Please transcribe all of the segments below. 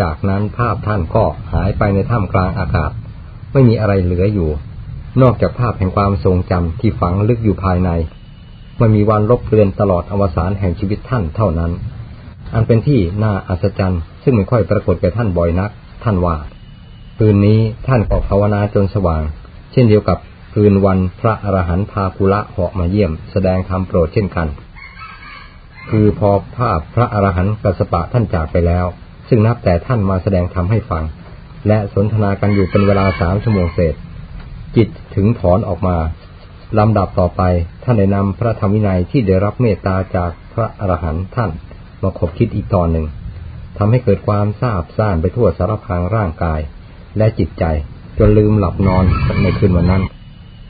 จากนั้นภาพท่านก็หายไปในถ้ำกลางอากาศ ไม่มีอะไรเหลืออยู่ นอกจากภาพแห่งความทรงจำที่ฝังลึกอยู่ภายใน มันมีวันลบเลือนตลอดอวสานแห่งชีวิตท่านเท่านั้น อันเป็นที่น่าอัศจรรย์ ซึ่งไม่ค่อยปรากฏแก่ท่านบ่อยนัก ท่านว่าคืนนี้ท่านก็ภาวนาจนสว่าง เช่นเดียวกับคืนวันพระอรหันต์พาภูละเหาะมาเยี่ยม แสดงธรรมโปรดเช่นกัน คือพอภาพพระอรหันต์กัสปะท่านจากไปแล้ว ซึ่งนับแต่ท่านมาแสดงธรรมให้ฟัง และสนทนากันอยู่เป็นเวลาสามชั่วโมงเศษ จิตถึงถอนออกมาลำดับต่อไปท่านได้นำพระธรรมวินัยที่ได้รับเมตตาจากพระอรหันต์ท่านมาขบคิดอีกตอนหนึ่งทำให้เกิดความทราบซ่านไปทั่วสารพางร่างกาย และจิตใจจนลืมหลับนอนในคืนวันนั้น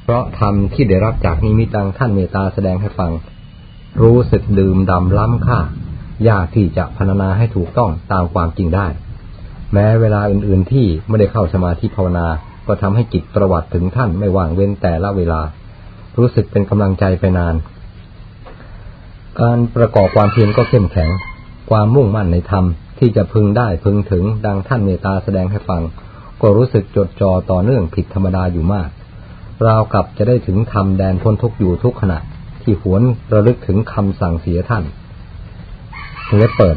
เพราะธรรมที่ได้รับจากนิมิตังท่านเมตตาแสดงให้ฟัง รู้สึกดื่มดำล้ำค่า ยากที่จะพรรณนาให้ถูกต้องตามความจริงได้ แม้เวลาอื่นๆที่ไม่ได้เข้าสมาธิภาวนา ก็ทำให้จิตประวัติถึงท่านไม่ว่างเว้นแต่ละเวลา รู้สึกเป็นกำลังใจไปนาน การประกอบความเพียรก็เข้มแข็ง ความมุ่งมั่นในธรรมที่จะพึงได้พึงถึงดังท่านเมตตาแสดงให้ฟัง ก็รู้สึกจดจ่อต่อเนื่องผิดธรรมดาอยู่มากราวกับจะได้ถึงธรรมแดนพ้นทุกอยู่ทุกขณะที่หวนระลึกถึงคำสั่งเสียท่าน เล็บเปิด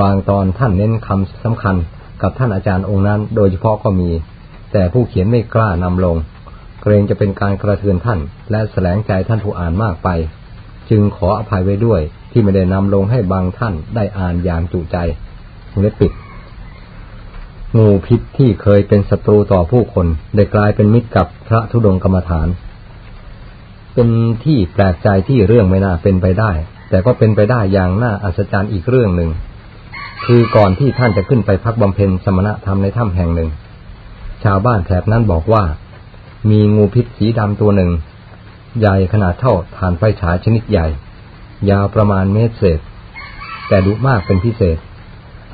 บางตอนท่านเน้นคำสำคัญกับท่านอาจารย์องค์นั้น โดยเฉพาะก็มี แต่ผู้เขียนไม่กล้านำลง เกรงจะเป็นการกระเทือนท่าน และแสลงใจท่านผู้อ่านมากไป จึงขออภัยไว้ด้วยที่ไม่ได้นำลงให้บางท่านได้อ่านอย่างจุใจเล็บปิดงูพิษที่เคยเป็นศัตรูต่อผู้คน ได้กลายเป็นมิตรกับพระธุดงกรรมฐาน เป็นที่แปลกใจที่เรื่องไม่น่าเป็นไปได้ แต่ก็เป็นไปได้อย่างน่าอัศจรรย์อีกเรื่องหนึ่ง คือก่อนที่ท่านจะขึ้นไปพักบำเพ็ญสมณธรรมในถ้ำแห่งหนึ่ง ชาวบ้านแถบนั้นบอกว่า มีงูพิษสีดำตัวหนึ่ง ใหญ่ขนาดเท่าฐานไฟฉายชนิดใหญ่ ยาวประมาณเมตรเศษ แต่ดุมากเป็นพิเศษ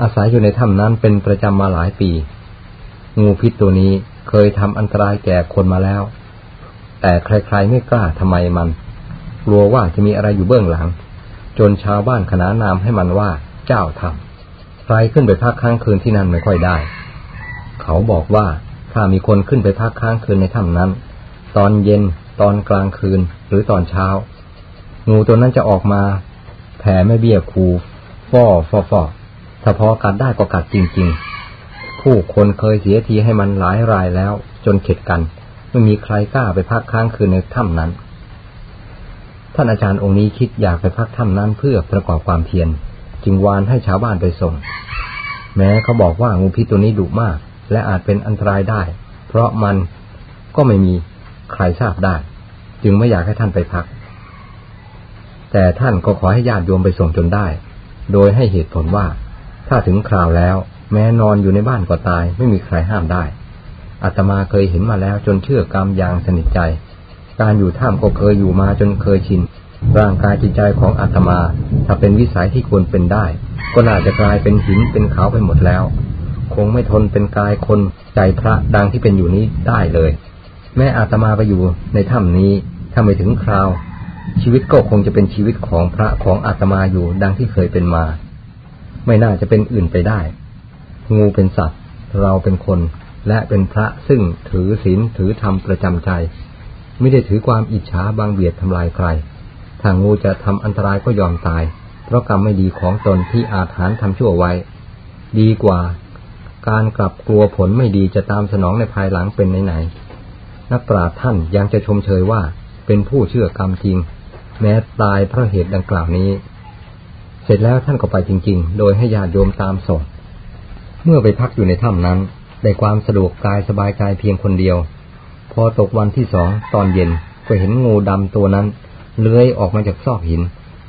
อาศัยอยู่ในถ้ำนั้นเป็นประจำมาหลายปี งูพิษตัวนี้เคยทำอันตรายแก่คนมาแล้ว แต่ใครๆไม่กล้าทำไมมัน กลัวว่าจะมีอะไรอยู่เบื้องหลัง จนชาวบ้านขนานนามให้มันว่าเจ้าทำใครขึ้นไปพักค้างคืนที่นั่นไม่ค่อยได้ เขาบอกว่าถ้ามีคนขึ้นไปพักค้างคืนในถ้ำนั้น ตอนเย็นตอนกลางคืนหรือตอนเช้า งูตัวนั้นจะออกมาแผ่ไม่เบี้ยคูฟ่อฟอฟอถ้าพอกัดได้ก็กัดจริง ๆ ผู้คนเคยเสียทีให้มันหลายรายแล้ว จนเข็ดกัน ไม่มีใครกล้าไปพักค้างคืนในถ้ำนั้น ท่านอาจารย์องค์นี้คิดอยากไปพักถ้ำนั้นเพื่อประกอบความเพียร จึงวานให้ชาวบ้านไปส่ง แม้เขาบอกว่างูพิษตัวนี้ดุมาก และอาจเป็นอันตรายได้ เพราะมันก็ไม่มีใครทราบได้ จึงไม่อยากให้ท่านไปพัก แต่ท่านก็ขอให้ญาติโยมไปส่งจนได้ โดยให้เหตุผลว่า ถ้าถึงคราวแล้ว แม้นอนอยู่ในบ้านก็ตาย ไม่มีใครห้ามได้อาตมาเคยเห็นมาแล้วจนเชื่อกรรมอย่างสนิทใจ การอยู่ท่ามก็เคยอยู่มาจนเคยชิน ร่างกายจิตใจของอาตมา ถ้าเป็นวิสัยที่ควรเป็นได้ ก็น่าจะกลายเป็นหินเป็นเขาไปหมดแล้ว คงไม่ทนเป็นกายคนใจพระดังที่เป็นอยู่นี้ได้เลย แม้อาตมาไปอยู่ในถ้ำนี้ถ้าไม่ถึงคราว ชีวิตก็คงจะเป็นชีวิตของพระของอาตมาอยู่ดังที่เคยเป็นมา ไม่น่าจะเป็นอื่นไปได้ งูเป็นสัตว์ เราเป็นคนและเป็นพระซึ่งถือศีลถือธรรมประจำใจ ไม่ได้ถือความอิจฉาบางเบียดทำลายใคร ถ้างูจะทำอันตรายก็ยอมตาย เพราะกรรมไม่ดีของตนที่อาจหารทำชั่วไว้ ดีกว่า การกลับกลัวผลไม่ดีจะตามสนองในภายหลังเป็นไหนๆนักปราชญ์ท่านยังจะชมเชยว่าเป็นผู้เชื่อกรรมจริง แม้ตายเพราะเหตุดังกล่าวนี้ เสร็จแล้วท่านก็ไปจริง ๆ โดยให้ญาติโยมตามส่งเมื่อไปพักอยู่ในถ้ำนั้นได้ความสะดวกกายสบายกายเพียงคนเดียว อตกวันที่สองตอนเย็นก็เห็นงูดำตัวนั้น เลื้อยออกมาจากซอกหิน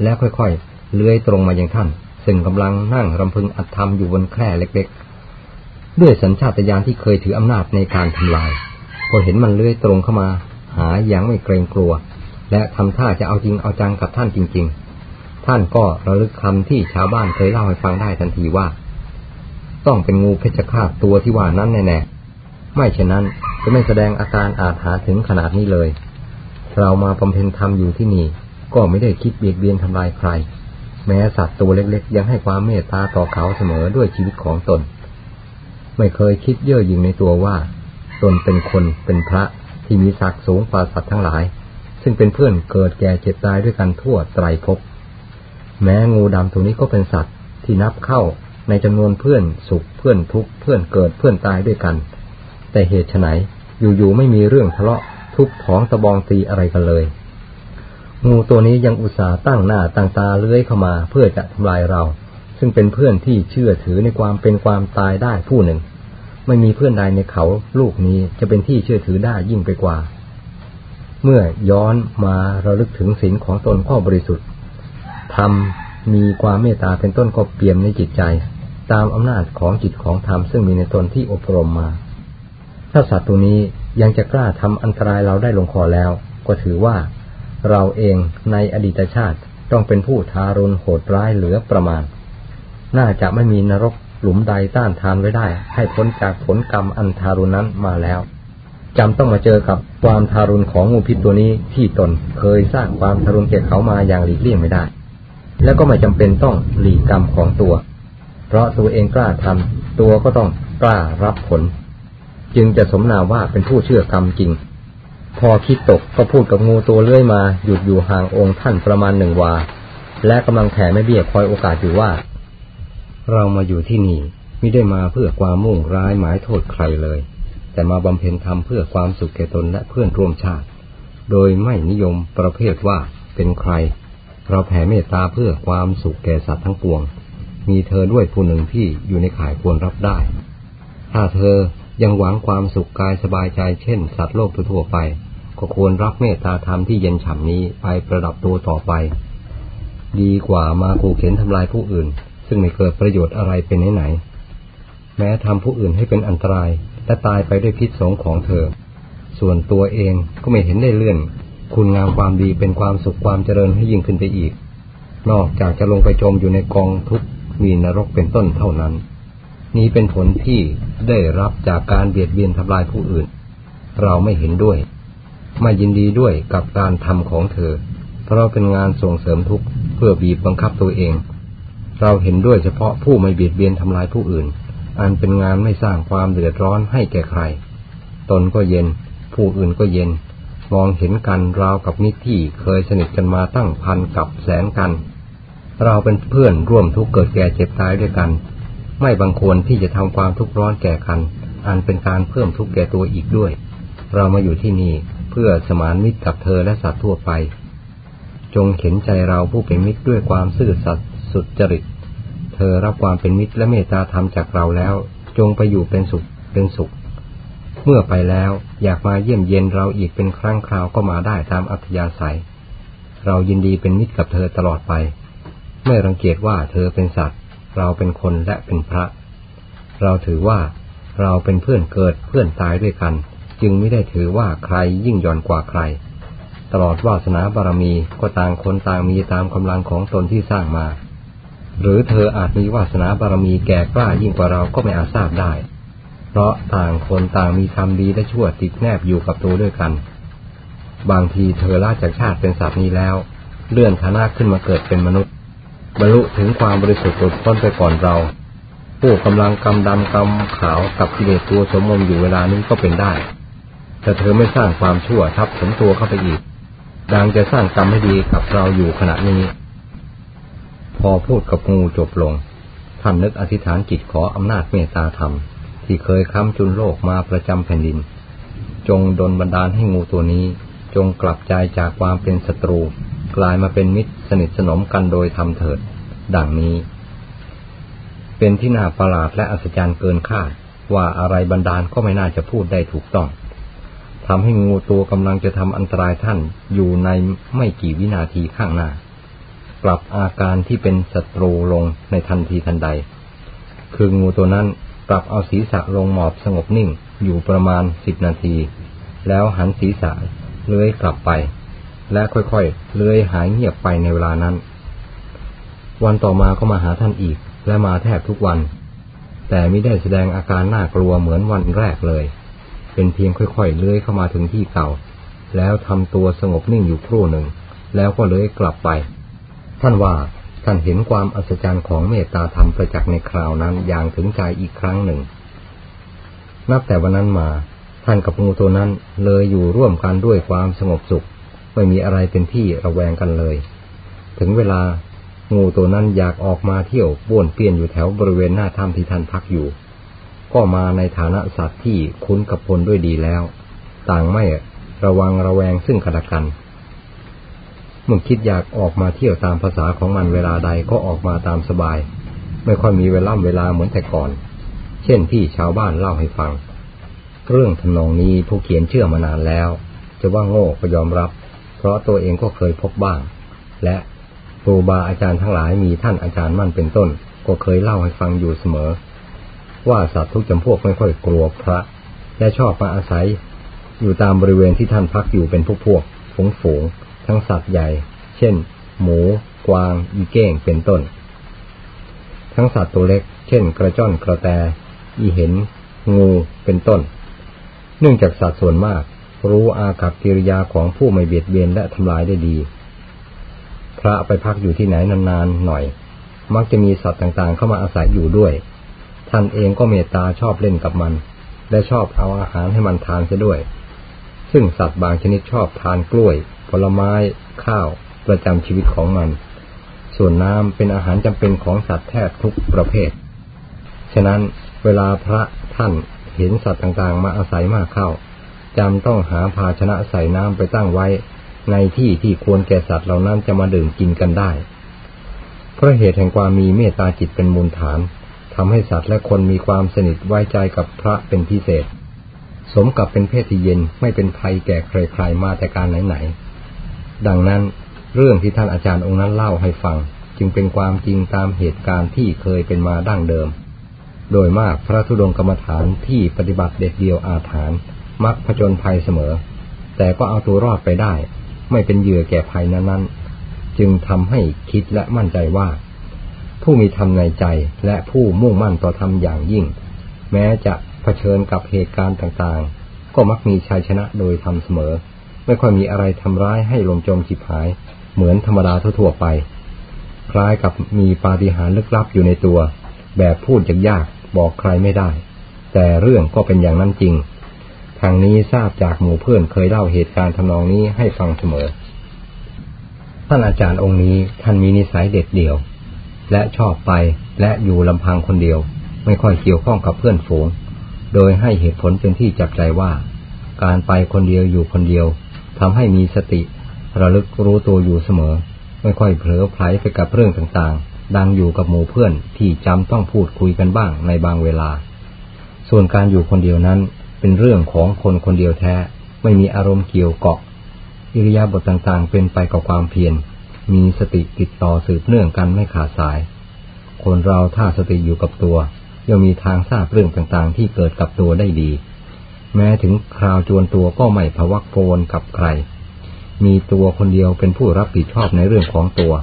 แล้วค่อยๆ เลื้อยตรงมาอย่างท่าน ซึ่งกำลังนั่งรำพึงอัดทำอยู่บนแคร่เล็กๆ ด้วยสัญชาตญาณที่เคยถืออำนาจในการทำลาย พอเห็นมันเลื้อยตรงเข้ามา หาอย่างไม่เกรงกลัว และทำท่าจะเอาจริงเอาจังกับท่านจริง ๆ ท่านก็ระลึกคำที่ชาวบ้านเคยเล่าให้ฟังได้ทันทีว่า ต้องเป็นงูเพชฌฆาตตัวที่ว่านั้นแน่ๆไม่เช่นนั้น จะไม่แสดงอาการอาถรรพ์ถึงขนาดนี้เลย เรามาบำเพ็ญธรรมอยู่ที่นี่ ก็ไม่ได้คิดเบียดเบียนทำลายใคร แม้สัตว์ตัวเล็กๆ ยังให้ความเมตตาต่อเขาเสมอด้วยชีวิตของตน ไม่เคยคิดเย่อหยิ่งในตัวว่า ตนเป็นคนเป็นพระที่มีศักดิ์สูงกว่าสัตว์ทั้งหลาย ซึ่งเป็นเพื่อนเกิดแก่เจ็บตายด้วยกันทั่วไตรภพแม้งูดำตัวนี้ก็เป็นสัตว์ที่นับเข้าในจำนวนเพื่อนสุขเพื่อนทุกข์เพื่อนเกิดเพื่อนตายด้วยกัน แต่เหตุไฉน อยู่ๆไม่มีเรื่องทะเลาะทุบท้องตะบองตีอะไรกันเลย งูตัวนี้ยังอุตส่าห์ตั้งหน้าตั้งตาเลื้อยเข้ามาเพื่อจะทำลายเรา ซึ่งเป็นเพื่อนที่เชื่อถือในความเป็นความตายได้ผู้หนึ่ง ไม่มีเพื่อนใดในเขาลูกนี้จะเป็นที่เชื่อถือได้ยิ่งไปกว่า เมื่อย้อนมาเราลึกถึงศีลของตนข้อบริสุทธิ์ทำมีความเมตตาเป็นต้นก็เปี่ยมในจิตใจ ตามอำนาจของจิตของธรรมซึ่งมีในตนที่อบรมมา ถ้าสัตว์ตัวนี้ยังจะกล้าทำอันตรายเราได้ลงคอแล้ว ก็ถือว่า เราเองในอดีตชาติต้องเป็นผู้ทารุณโหดร้ายเหลือประมาณ น่าจะไม่มีนรกหลุมใดต้านทานไว้ได้ ให้พ้นจากผลกรรมอันทารุณนั้นมาแล้วจำต้องมาเจอกับความทารุณของงูพิษตัวนี้ที่ตนเคยสร้างความทารุณแก่เขามาอย่างหลีกเลี่ยงไม่ได้ แล้วก็ไม่จำเป็นต้องหลีกกรรมของตัว เพราะตัวเองกล้าทำตัวก็ต้องกล้ารับผล จึงจะสมนาว่าเป็นผู้เชื่อกรรมจริง พอคิดตกก็พูดกับงูตัวเลื่อยมาหยุดอยู่ห่างองค์ท่านประมาณหนึ่งวา และกำลังแผ่ไม่เบี้ยคอยโอกาสอยู่ว่า เรามาอยู่ที่นี่ไม่ได้มาเพื่อความมุ่งร้ายหมายโทษใครเลย แต่มาบำเพ็ญธรรมเพื่อความสุขแก่ตนและเพื่อนร่วมชาติ โดยไม่นิยมประเภทว่าเป็นใคร เราแผ่เมตตาเพื่อความสุขแก่สัตว์ทั้งปวง มีเธอด้วยผู้หนึ่งที่อยู่ในข่ายควรรับได้ ถ้าเธอ ยังหวังความสุขกายสบายใจเช่น สัตว์โลกทั่วไป ก็ควรรับเมตตาธรรมที่เย็นฉ่ำนี้ไปประดับตัวต่อไป ดีกว่ามาขู่เข็นทำลายผู้อื่น ซึ่งไม่เกิดประโยชน์อะไรเป็นไหนๆแม้ทำผู้อื่นให้เป็นอันตรายและตายไปด้วยพิษสงของเธอ ส่วนตัวเองก็ไม่เห็นได้เลื่อน คุณงามความดีเป็นความสุขความเจริญให้ยิ่งขึ้นไปอีก นอกจากจะลงไปจมอยู่ในกองทุกข์มีนรกเป็นต้นเท่านั้น นี้เป็นผลที่ได้รับจากการเบียดเบียนทำลายผู้อื่น เราไม่เห็นด้วย ไม่ยินดีด้วยกับการทำของเธอ เพราะเป็นงานส่งเสริมทุกข์เพื่อบีบบังคับตัวเอง เราเห็นด้วยเฉพาะผู้ไม่เบียดเบียนทำลายผู้อื่น อันเป็นงานไม่สร้างความเดือดร้อนให้แก่ใคร ตนก็เย็น ผู้อื่นก็เย็น มองเห็นกันราวกับนิที่เคยสนิทกันมาตั้งพันกับแสนกัน เราเป็นเพื่อนร่วมทุกข์เกิดแก่เจ็บตายด้วยกัน ไม่บังควรที่จะทำความทุกข์ร้อนแก่กัน อันเป็นการเพิ่มทุกข์แก่ตัวอีกด้วย เรามาอยู่ที่นี่เพื่อสมานมิตรกับเธอและสัตว์ทั่วไป จงเข็นใจเราผู้เป็นมิตรด้วยความซื่อสัตย์สุดจริต เธอรับความเป็นมิตรและเมตตาธรรมจากเราแล้ว จงไปอยู่เป็นสุขเป็นสุข เมื่อไปแล้วอยากมาเยี่ยมเย็นเราอีกเป็นครั้งคราวก็มาได้ตามอัธยาศัย เรายินดีเป็นมิตรกับเธอตลอดไป ไม่รังเกียจว่าเธอเป็นสัตว์ เราเป็นคนและเป็นพระ เราถือว่าเราเป็นเพื่อนเกิดเพื่อนตายด้วยกัน จึงไม่ได้ถือว่าใครยิ่งย่อนกว่าใคร ตลอดวาสนาบารมีก็ต่างคนต่างมีตามกำลังของตนที่สร้างมา หรือเธออาจมีวาสนาบารมีแก่กล้ายิ่งกว่าเราก็ไม่อาจทราบได้ เพราะต่างคนต่างมีคำดีและชั่วติดแนบอยู่กับตัวด้วยกัน บางทีเธอลาจากชาติเป็นสัตว์นี้แล้ว เลื่อนฐานะขึ้นมาเกิดเป็นมนุษย์ บรรลุถึงความบริสุทธิ์หลุดพ้นไปก่อนเรา ผู้กำลังกำดำกำขาวกับกิเลสตัวสมมมอยู่เวลานี้ก็เป็นได้ แต่เธอไม่สร้างความชั่วทับถมตัวเข้าไปอีก ดังจะสร้างกรรมให้ดีกับเราอยู่ขณะนี้ พอพูดกับงูจบลง ท่านนึกอธิษฐานจิตขออำนาจเมตตาธรรม ที่เคยค้ำจุนโลกมาประจำแผ่นดิน จงดลบันดาลให้งูตัวนี้จงกลับใจจากความเป็นศัตรู กลายมาเป็นมิตรสนิทสนมกันโดยทำเถิด ดังนี้ เป็นที่น่าประหลาดและอัศจรรย์เกินคาดว่าอะไรบันดาลก็ไม่น่าจะพูดได้ถูกต้องทำให้งูตัวกำลังจะทำอันตรายท่านอยู่ในไม่กี่วินาทีข้างหน้า ปรับอาการที่เป็นศัตรูลงในทันทีทันใด คืองูตัวนั้นปรับเอาศีรษะลงหมอบสงบนิ่งอยู่ประมาณสิบนาที แล้วหันศีรษะเลื้อยกลับไป และค่อยๆ เลื้อยหายเงียบไปในเวลานั้น วันต่อมาก็มาหาท่านอีก และมาแทบทุกวัน แต่ไม่ได้แสดงอาการน่ากลัวเหมือนวันแรกเลย เป็นเพียงค่อยๆ เลื้อยเข้ามาถึงที่เก่า แล้วทำตัวสงบนิ่งอยู่ครู่หนึ่ง แล้วก็เลื้อยกลับไป ท่านว่าท่านเห็นความอัศจรรย์ของเมตตาธรรมประจักษ์ในคราวนั้นอย่างถึงใจอีกครั้งหนึ่ง นับแต่วันนั้นมา ท่านกับงูตัวนั้นเลยอยู่ร่วมกันด้วยความสงบสุข ไม่มีอะไรเป็นที่ระแวงกันเลย ถึงเวลางูตัวนั้นอยากออกมาเที่ยวบ้วนเปี้ยนอยู่แถวบริเวณหน้าถ้ำที่ท่านพักอยู่ ก็มาในฐานะสัตว์ที่คุ้นกับคนด้วยดีแล้ว ต่างไม่ระวังระแวงซึ่งกันและกันมื่อคิดอยากออกมาเที่ยวตามภาษาของมันเวลาใดก็ออกมาตามสบาย ไม่ค่อยมีเวลาเวลาเหมือนแต่ก่อน เช่นที่ชาวบ้านเล่าให้ฟัง เรื่องทำนองนี้ผู้เขียนเชื่อมานานแล้ว จะว่าโง่ก็ยอมรับ เพราะตัวเองก็เคยพบบ้าง และครูบาอาจารย์ทั้งหลายมีท่านอาจารย์มั่นเป็นต้น ก็เคยเล่าให้ฟังอยู่เสมอ ว่าสัตว์ทุกจำพวกไม่ค่อยกลัวพระ และชอบมาอาศัย อยู่ตามบริเวณที่ท่านพักอยู่เป็นพวกพวกฝูงฝูงทั้งสัตว์ใหญ่ เช่น หมู กวาง อีเก้งเป็นต้น ทั้งสัตว์ตัวเล็ก เช่น กระจ้อนกระแต อีเห็น งูเป็นต้น เนื่องจากสัตว์ส่วนมาก รู้อากับกิริยาของผู้ไม่เบียดเบียนและทำลายได้ดี พระไปพักอยู่ที่ไหนนานๆหน่อย มักจะมีสัตว์ต่างๆ เข้ามาอาศัยอยู่ด้วย ท่านเองก็เมตตาชอบเล่นกับมัน และชอบเอาอาหารให้มันทานเสียด้วย ซึ่งสัตว์บางชนิดชอบทานกล้วย ผลไม้ ข้าว ประจำชีวิตของมัน ส่วนน้ำเป็นอาหารจำเป็นของสัตว์แทบทุกประเภท ฉะนั้นเวลาพระท่านเห็นสัตว์ต่างๆ มาอาศัยมากเข้า จำต้องหาภาชนะใส่น้ำไปตั้งไว้ ในที่ที่ควรแก่สัตว์เหล่านั้นจะมาดื่มกินกันได้ เพราะเหตุแห่งความมีเมตตาจิตเป็นมูลฐานทำให้สัตว์และคนมีความสนิทไว้ใจกับพระเป็นพิเศษ สมกับเป็นเพศที่เย็นไม่เป็นภัยแก่ใครๆมาแต่การไหนๆดังนั้นเรื่องที่ท่านอาจารย์องค์นั้นเล่าให้ฟัง จึงเป็นความจริงตามเหตุการณ์ที่เคยเป็นมาดั้งเดิม โดยมากพระธุดงกรรมฐานที่ปฏิบัติเด็ดเดียวอาถาน มักผจญภัยเสมอ แต่ก็เอาตัวรอดไปได้ ไม่เป็นเหยื่อแก่ภัยนั้นๆ จึงทำให้คิดและมั่นใจว่า ผู้มีธรรมในใจและผู้มุ่งมั่นต่อธรรมอย่างยิ่ง แม้จะะเผชิญกับเหตุการณ์ต่างๆ ก็มักมีชัยชนะโดยธรรมเสมอ ไม่ค่อยมีอะไรทำร้ายให้ลมจมจิบหาย เหมือนธรรมดาทั่วไป คล้ายกับมีปาฏิหาริย์ลึกลับอยู่ในตัว แบบพูดยากๆบอกใครไม่ได้ แต่เรื่องก็เป็นอย่างนั้นจริง ทางนี้ทราบจากหมู่เพื่อนเคยเล่าเหตุการณ์ทำนองนี้ให้ฟังเสมอ ท่านอาจารย์องค์นี้ท่านมีนิสัยเด็ดเดี่ยว และชอบไปและอยู่ลำพังคนเดียว ไม่ค่อยเกี่ยวข้องกับเพื่อนฝูง โดยให้เหตุผลเป็นที่จับใจว่า การไปคนเดียวอยู่คนเดียวทำให้มีสติ ระลึกรู้ตัวอยู่เสมอ ไม่ค่อยเผลอไผลไปกับเรื่องต่างๆ ดังอยู่กับหมู่เพื่อนที่จำต้องพูดคุยกันบ้างในบางเวลา ส่วนการอยู่คนเดียวนั้น เป็นเรื่องของคนคนเดียวแท้ ไม่มีอารมณ์เกี่ยวเกาะ อิริยาบถต่างๆ เป็นไปกับความเพียร มีสติติดต่อสืบเนื่องกันไม่ขาดสาย คนเราถ้าสติอยู่กับตัวย่อมมีทางทราบเรื่องต่างๆ ที่เกิดกับตัวได้ดี แม้ถึงคราวจวนตัวก็ไม่พวักโฟนกับใคร มีตัวคนเดียวเป็นผู้รับผิดชอบในเรื่องของตัว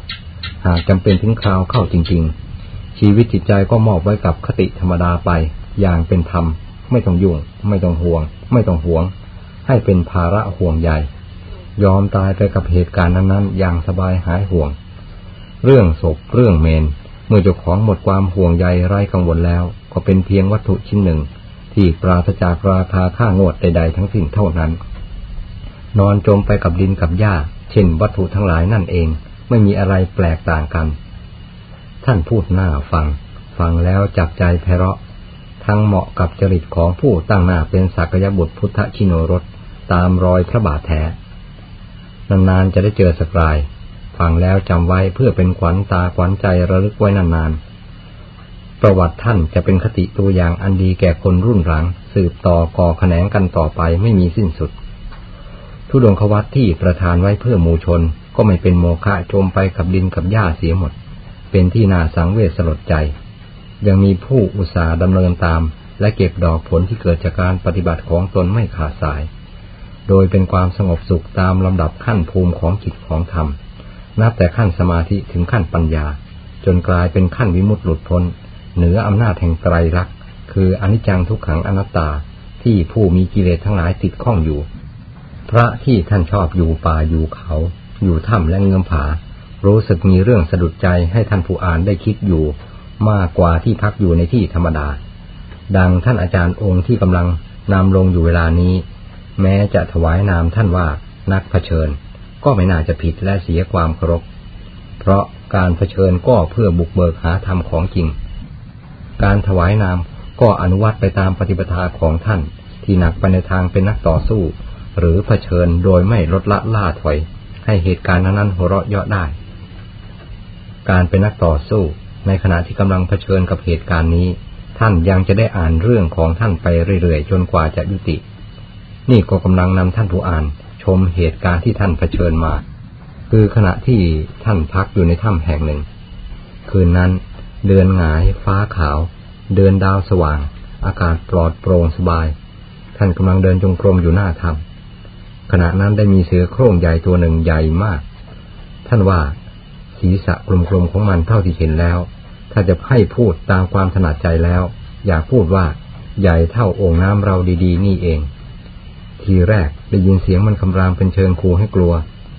หากจำเป็นถึงคราวเข้าจริง ๆ ชีวิตจิตใจก็มอบไว้กับคติธรรมดาไปอย่างเป็นธรรม ไม่ต้องยุ่ง ไม่ต้องห่วง ไม่ต้องห่วง ให้เป็นภาระห่วงใหญ่ยอมตายไปกับเหตุการณ์นั้นๆ อย่างสบายหายห่วง เรื่องศพเรื่องเมน เมื่อเจ้าของหมดความห่วงใยไร้กังวลแล้ว ก็เป็นเพียงวัตถุชิ้นหนึ่ง ที่ปราศจากราคาค่างวดใดๆทั้งสิ้นเท่านั้น นอนจมไปกับดินกับหญ้า เช่นวัตถุทั้งหลายนั่นเอง ไม่มีอะไรแปลกต่างกัน ท่านพูดหน้าฟัง ฟังแล้วจับใจไพเราะ ทั้งเหมาะกับจริตของผู้ตั้งหน้าเป็นสักยบุตรพุทธชิโนรสตามรอยพระบาทแท้นานๆจะได้เจอสักรายฟังแล้วจำไว้เพื่อเป็นขวัญตาขวัญใจระลึกไว้นานๆ ประวัติท่านจะเป็นคติตัวอย่างอันดีแก่คนรุ่นหลัง สืบต่อก่อแขนงกันต่อไปไม่มีสิ้นสุด ทุดงควัตที่ประทานไว้เพื่อมูชนก็ไม่เป็นโมฆะจมไปกับดินกับหญ้าเสียหมด เป็นที่น่าสังเวชสลดใจ ยังมีผู้อุตสาห์ดำเนินตาม และเก็บดอกผลที่เกิดจากการปฏิบัติของตนไม่ขาดสาย โดยเป็นความสงบสุขตามลำดับขั้นภูมิของจิตของธรรม นับแต่ขั้นสมาธิถึงขั้นปัญญา จนกลายเป็นขั้นวิมุตติหลุดพ้น เหนืออำนาจแห่งไตรลักษณ์คืออนิจจังทุกขังอนัตตาที่ผู้มีกิเลสทั้งหลายติดข้องอยู่ พระที่ท่านชอบอยู่ป่าอยู่เขา อยู่ถ้ำและเงื้อมผา รู้สึกมีเรื่องสะดุดใจให้ท่านผู้อ่านได้คิดอยู่ มากกว่าที่พักอยู่ในที่ธรรมดา ดังท่านอาจารย์องค์ที่กำลังนำลงอยู่เวลานี้ แม้จะถวายนามท่านว่านักเผชิญ ก็ไม่น่าจะผิดและเสียความเคารพ เพราะการเผชิญก็เพื่อบุกเบิกหาธรรมของจริง การถวายนามก็อนุวัตไปตามปฏิปทาของท่าน ที่หนักไปในทางเป็นนักต่อสู้ หรือเผชิญโดยไม่ลดละล่าถอย ให้เหตุการณ์นั้นหัวเราะเยาะได้ การเป็นนักต่อสู้ ในขณะที่กำลังเผชิญกับเหตุการณ์นี้ ท่านยังจะได้อ่านเรื่องของท่านไปเรื่อยๆ จนกว่าจะยุติ นี่ก็กำลังนำท่านผู้อ่าน ชมเหตุการณ์ที่ท่านเผชิญมา คือขณะที่ท่านพักอยู่ในถ้ำแห่งหนึ่ง คืนนั้น เดือนหงาย ฟ้าขาว เดือนดาวสว่าง อากาศปลอดโปร่งสบาย ท่านกำลังเดินจงกรมอยู่หน้าถ้ำขณะนั้นได้มีเสือโคร่งใหญ่ตัวหนึ่งใหญ่มาก ท่านว่าศีรษะกลมๆของมันเท่าที่เห็นแล้ว ถ้าจะให้พูดตามความถนัดใจแล้ว อยากพูดว่า ใหญ่เท่าโอ่งน้ำเราดีๆ นี่เอง ทีแรกได้ยินเสียงมันคำรามเป็นเชิงคูให้กลัว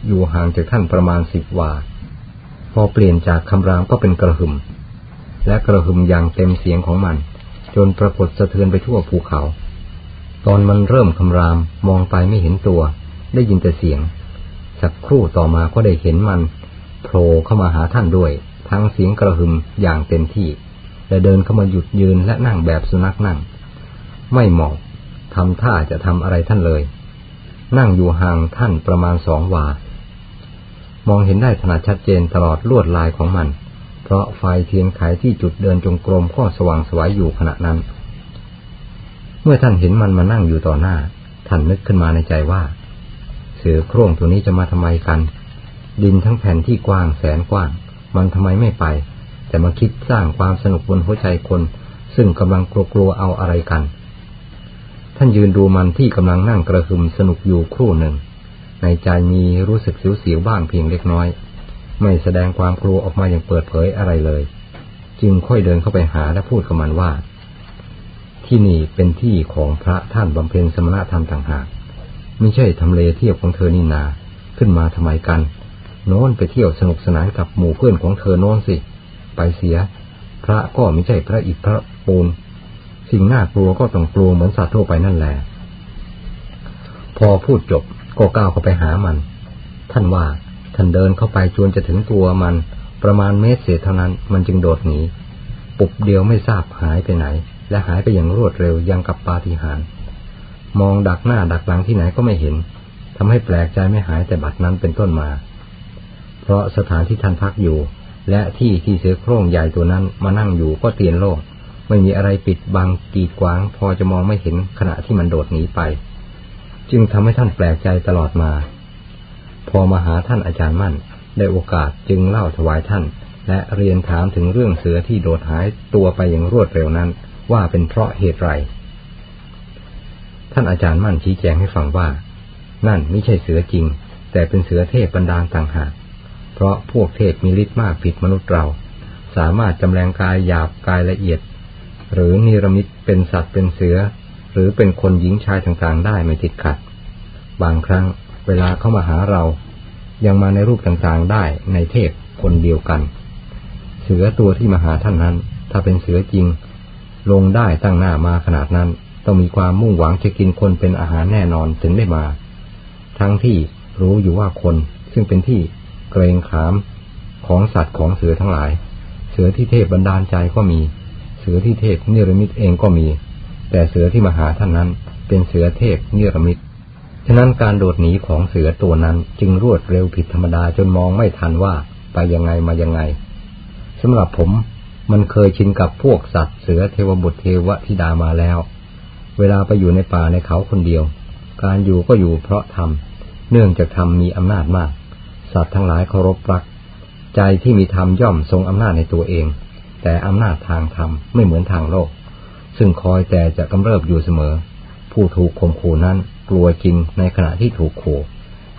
อยู่ห่างจากท่านประมาณสิบวาพอเปลี่ยนจากคำรามก็เป็นกระหึ่มและกระหึ่มอย่างเต็มเสียงของมัน จนปรากฏสะเทือนไปทั่วภูเขา ตอนมันเริ่มคำรามมองไปไม่เห็นตัว ได้ยินแต่เสียง สักครู่ต่อมาก็ได้เห็นมันโผล่เข้ามาหาท่านด้วย ทั้งเสียงกระหึ่มอย่างเต็มที่และเดินเข้ามาหยุดยืนและนั่งแบบสุนัขนั่ง ไม่เหมาะทำท่าจะทำอะไรท่านเลย นั่งอยู่ห่างท่านประมาณสองวา มองเห็นได้ถนัดชัดเจนตลอดลวดลายของมัน เพราะไฟเทียนไขที่จุดเดินจงกรมก็สว่างสวยอยู่ขณะนั้น เมื่อท่านเห็นมันมานั่งอยู่ต่อหน้า ท่านนึกขึ้นมาในใจว่า เสือโคร่งตัวนี้จะมาทำไมกัน ดินทั้งแผ่นที่กว้างแสนกว้าง มันทำไมไม่ไป แต่มาคิดสร้างความสนุกบนหัวใจคน ซึ่งกำลังกลัวๆเอาอะไรกัน ท่านยืนดูมันที่กำลังนั่งกระหึ่มสนุกอยู่ครู่หนึ่ง ในใจมีรู้สึกเสียวๆบ้างเพียงเล็กน้อย ไม่แสดงความกลัวออกมาอย่างเปิดเผยอะไรเลย จึงค่อยเดินเข้าไปหาและพูดกับมันว่า ที่นี่เป็นที่ของพระท่านบำเพ็ญสมณธรรมต่างหากไม่ใช่ทำเลเทียบของเธอนี่นา ขึ้นมาทำไมกัน โน้นไปเที่ยวสนุกสนานกับหมู่เพื่อนของเธอโน้นสิ ไปเสีย พระก็ไม่ใช่พระอิฐพระปูน สิ่งน่ากลัวก็ต้องกลัวเหมือนสัตว์ทั่วไปนั่นแหละ พอพูดจบก็ก้าวเข้าไปหามัน ท่านว่าท่านเดินเข้าไปจนจะถึงตัวมัน ประมาณเมตรเศษเท่านั้น มันจึงโดดหนี ปุบเดียวไม่ทราบหายไปไหน และหายไปอย่างรวดเร็วยังกับปาฏิหาริย์มองดักหน้าดักหลังที่ไหนก็ไม่เห็นทำให้แปลกใจไม่หายแต่บัดนั้นเป็นต้นมา เพราะสถานที่ท่านพักอยู่ และที่ที่เสือโคร่งใหญ่ตัวนั้นมานั่งอยู่ก็เตียนโล่งไม่มีอะไรปิดบังกีดขวาง พอจะมองไม่เห็นขณะที่มันโดดหนีไป จึงทำให้ท่านแปลกใจตลอดมา พอมาหาท่านอาจารย์มั่น ได้โอกาสจึงเล่าถวายท่าน และเรียนถามถึงเรื่องเสือที่โดดหายตัวไปอย่างรวดเร็วนั้น ว่าเป็นเพราะเหตุไรท่านอาจารย์มั่นชี้แจงให้ฟังว่า นั่นไม่ใช่เสือจริง แต่เป็นเสือเทพบรรดาต่างหาก เพราะพวกเทพมีฤทธิ์มากผิดมนุษย์เรา สามารถจำแรงกายหยาบกายละเอียด หรือนิรมิตเป็นสัตว์เป็นเสือ หรือเป็นคนหญิงชายต่างๆ ได้ไม่ติดขัด บางครั้งเวลาเข้ามาหาเรา ยังมาในรูปต่างๆได้ในเทพคนเดียวกัน เสือตัวที่มาหาท่านนั้น ถ้าเป็นเสือจริง ลงได้ตั้งหน้ามาขนาดนั้น ต้องมีความมุ่งหวังจะกินคนเป็นอาหารแน่นอนถึงได้มา ทั้งที่รู้อยู่ว่าคนซึ่งเป็นที่ เกรงขามของสัตว์ของเสือทั้งหลาย เสือที่เทพบันดาลใจก็มี เสือที่เทพนิรมิตเองก็มี แต่เสือที่มาหาท่านนั้นเป็นเสือเทพนิรมิตฉะนั้นการโดดหนีของเสือตัวนั้นจึงรวดเร็วผิดธรรมดาจนมองไม่ทันว่าไปยังไงมายังไงสำหรับผมมันเคยชินกับพวกสัตว์เสือเทวบุตรเทวธิดามาแล้ว เวลาไปอยู่ในป่าในเขาคนเดียว การอยู่ก็อยู่เพราะธรรมเนื่องจากธรรมมีอำนาจมาก สัตว์ทั้งหลายเคารพรัก ใจที่มีธรรมย่อมทรงอำนาจในตัวเอง แต่อำนาจทางธรรมไม่เหมือนทางโลก ซึ่งคอยแต่จะกำเริบอยู่เสมอ ผู้ถูกข่มขู่นั้นกลัวจริงในขณะที่ถูกขู่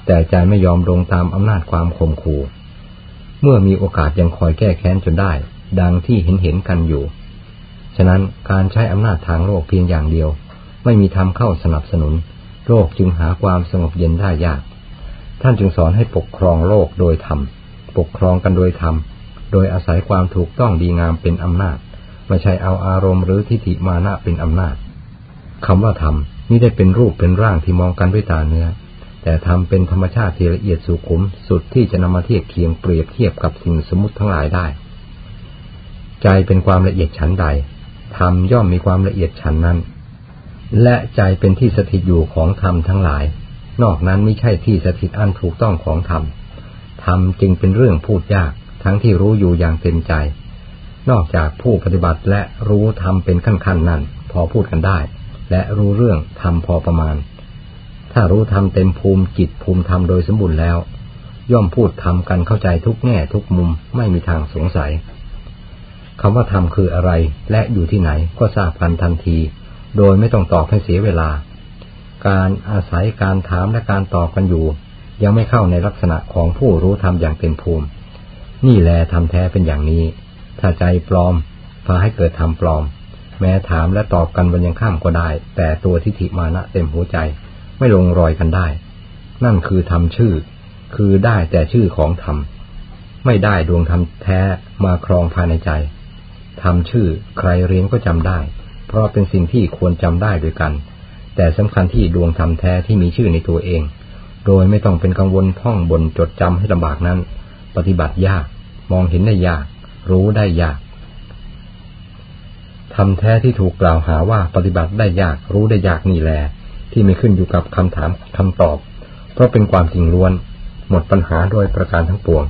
แต่ใจไม่ยอมลงตามอำนาจความข่มขู่เมื่อมีโอกาสยังคอยแก้แค้นจนได้ ดังที่เห็นเห็นกันอยู่ ฉะนั้นการใช้อำนาจทางโลกเพียงอย่างเดียว ไม่มีธรรมเข้าสนับสนุน โลกจึงหาความสงบเย็นได้ยาก ท่านจึงสอนให้ปกครองโลกโดยธรรม ปกครองกันโดยธรรม โดยอาศัยความถูกต้องดีงามเป็นอำนาจ ไม่ใช่เอาอารมณ์หรือทิฏฐิมานะเป็นอำนาจคำว่าธรรมนี่ได้เป็นรูปเป็นร่างที่มองกันด้วยตาเนื้อ แต่ธรรมเป็นธรรมชาติที่ละเอียดสุขุมสุดที่จะนำมาเทียบเคียงเปรียบเทียบกับสิ่งสมมติทั้งหลายได้ ใจเป็นความละเอียดชั้นใดธรรมย่อมมีความละเอียดชั้นนั้น และใจเป็นที่สถิตอยู่ของธรรมทั้งหลาย นอกนั้นไม่ใช่ที่สถิตอันถูกต้องของธรรม ธรรมจึงเป็นเรื่องพูดยาก ทั้งที่รู้อยู่อย่างเต็มใจ นอกจากผู้ปฏิบัติและรู้ธรรมเป็นขั้นๆนั้น พอพูดกันได้ และรู้เรื่องธรรมพอประมาณ ถ้ารู้ธรรมเต็มภูมิจิตภูมิธรรมโดยสมบูรณ์แล้ว ย่อมพูดธรรมกันเข้าใจทุกแง่ทุกมุมไม่มีทางสงสัยคำว่าธรรมคืออะไร และอยู่ที่ไหนก็ทราบกันทันที โดยไม่ต้องตอบให้เสียเวลา การอาศัยการถามและการตอบกันอยู่ ยังไม่เข้าในลักษณะของผู้รู้ธรรมอย่างเต็มภูมิ นี่แลทำแท้เป็นอย่างนี้ ถ้าใจปลอมพาให้เกิดธรรมปลอม แม้ถามและตอบกันวันยังข้ามก็ได้ แต่ตัวทิฏฐิมานะเต็มหัวใจ ไม่ลงรอยกันได้ นั่นคือธรรมชื่อ คือได้แต่ชื่อของธรรมไม่ได้ดวงธรรมแท้มาครองภายในใจทำชื่อ ใครเรียนก็จำได้ เพราะเป็นสิ่งที่ควรจำได้ด้วยกัน แต่สำคัญที่ดวงธรรมแท้ที่มีชื่อในตัวเอง โดยไม่ต้องเป็นกังวลท่องบนจดจำให้ลำบากนั้น ปฏิบัติยาก มองเห็นได้ยาก รู้ได้ยากทำแท้ที่ถูกกล่าวหาว่าปฏิบัติได้ยากรู้ได้ยากนี่แหละที่ไม่ขึ้นอยู่กับคำถามคำตอบ เพราะเป็นความจริงล้วน หมดปัญหาโดยประการทั้งปวง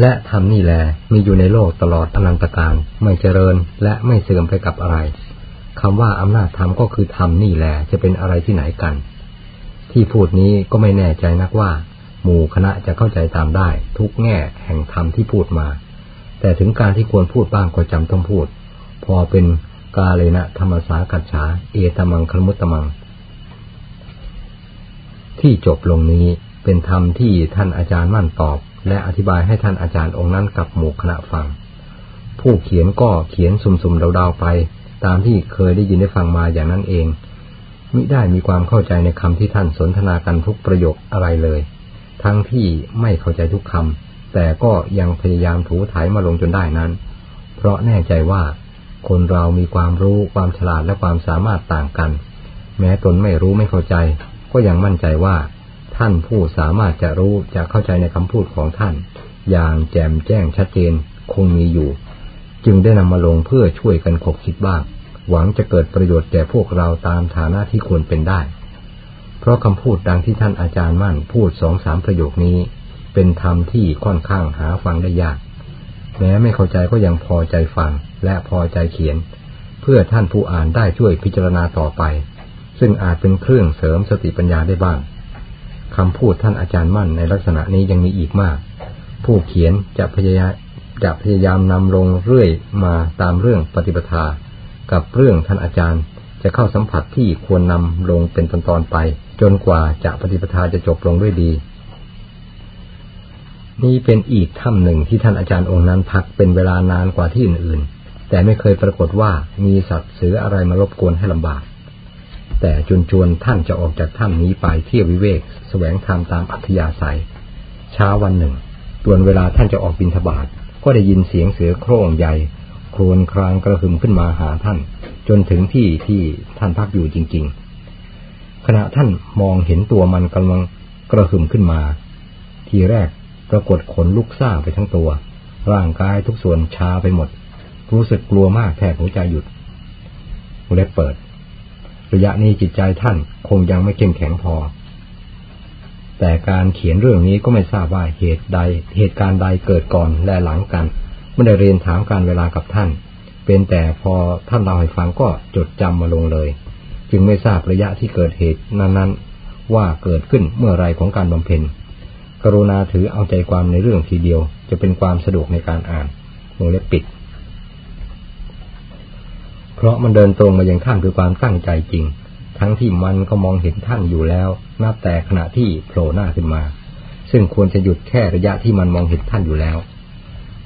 และธรรมนี่แหละมีอยู่ในโลกตลอดอนันตการไม่เจริญและไม่เสื่อมไปกับอะไร คำว่าอำนาจธรรมก็คือธรรมนี่แหละจะเป็นอะไรที่ไหนกัน ที่พูดนี้ก็ไม่แน่ใจนักว่า หมู่คณะจะเข้าใจตามได้ ทุกแง่แห่งธรรมที่พูดมา แต่ถึงการที่ควรพูดบ้างก็จำต้องพูด พอเป็นกาเลนะธรรมสากัจฉาเอตมังคลมุตตมัง ที่จบลงนี้เป็นธรรมที่ท่านอาจารย์มั่นตอบ และอธิบายให้ท่านอาจารย์องค์นั้นกับหมู่คณะฟัง ผู้เขียนก็เขียนสุ่มๆเดาๆไป ตามที่เคยได้ยินได้ฟังมาอย่างนั้นเอง มิได้มีความเข้าใจในคำที่ท่านสนทนากันทุกประโยคอะไรเลย ทั้งที่ไม่เข้าใจทุกคำแต่ก็ยังพยายามถูถ่ายมาลงจนได้นั้น เพราะแน่ใจว่า คนเรามีความรู้ความฉลาดและความสามารถต่างกัน แม้ตนไม่รู้ไม่เข้าใจ ก็ยังมั่นใจว่า ท่านผู้สามารถจะรู้จะเข้าใจในคำพูดของท่าน อย่างแจ่มแจ้งชัดเจนคงมีอยู่ จึงได้นำมาลงเพื่อช่วยกันขบคิดบ้าง หวังจะเกิดประโยชน์แก่พวกเราตามฐานะที่ควรเป็นได้ เพราะคำพูดดังที่ท่านอาจารย์มั่นพูดสองสามประโยคนี้ เป็นธรรมที่ค่อนข้างหาฟังได้ยาก แม้ไม่เข้าใจก็ยังพอใจฟังและพอใจเขียน เพื่อท่านผู้อ่านได้ช่วยพิจารณาต่อไป ซึ่งอาจเป็นเครื่องเสริมสติปัญญาได้บ้างคำพูดท่านอาจารย์มั่นในลักษณะนี้ยังมีอีกมาก ผู้เขียนจะพยายามจะพยายามนำลงเรื่อยมาตามเรื่องปฏิปทา กับเรื่องท่านอาจารย์ จะเข้าสัมผัสที่ควรนำลงเป็นตอนๆไป จนกว่าจะปฏิปทาจะจบลงด้วยดี นี่เป็นอีกถ้ำหนึ่งที่ท่านอาจารย์องค์นั้นพักเป็นเวลานานกว่าที่อื่นๆ แต่ไม่เคยปรากฏว่ามีสัตว์เสืออะไรมารบกวนให้ลำบาก แต่จนจวนท่านจะออกจากถ้ำนี้ไปเที่ยววิเวกแสวงธรรมตามอัธยาศัย เช้าวันหนึ่งตวนเวลาท่านจะออกบินทบาทก็ได้ยินเสียงเสือโคร่งใหญ่ ครวญครางกระหึ่มขึ้นมาหาท่าน จนถึงที่ที่ท่านพักอยู่จริง ๆ ขณะท่านมองเห็นตัวมันกำลังกระหึ่มขึ้นมา ทีแรกปรากฏขนลุกซ่าไปทั้งตัว ร่างกายทุกส่วนชาไปหมด รู้สึกกลัวมากแทบหัวใจหยุดเล็บเปิด ระยะนี้จิตใจท่านคงยังไม่เข้มแข็งพอ แต่การเขียนเรื่องนี้ก็ไม่ทราบว่าเหตุใดเหตุการณ์ใดเกิดก่อนและหลังกัน ไม่ได้เรียนถามการเวลากับท่าน เป็นแต่พอท่านเล่าให้ฟังก็จดจำมาลงเลย จึงไม่ทราบระยะที่เกิดเหตุนั้นๆ ว่าเกิดขึ้นเมื่อไรของการบำเพ็ญ กรุณาถือเอาใจความในเรื่องทีเดียว จะเป็นความสะดวกในการอ่านวงเล็บปิด เพราะมันเดินตรงมายังท่านด้วยความตั้งใจจริง ทั้งที่มันก็มองเห็นท่านอยู่แล้วนับแต่ขณะที่โผล่หน้าขึ้นมา ซึ่งควรจะหยุดแค่ระยะที่มันมองเห็นท่านอยู่แล้ว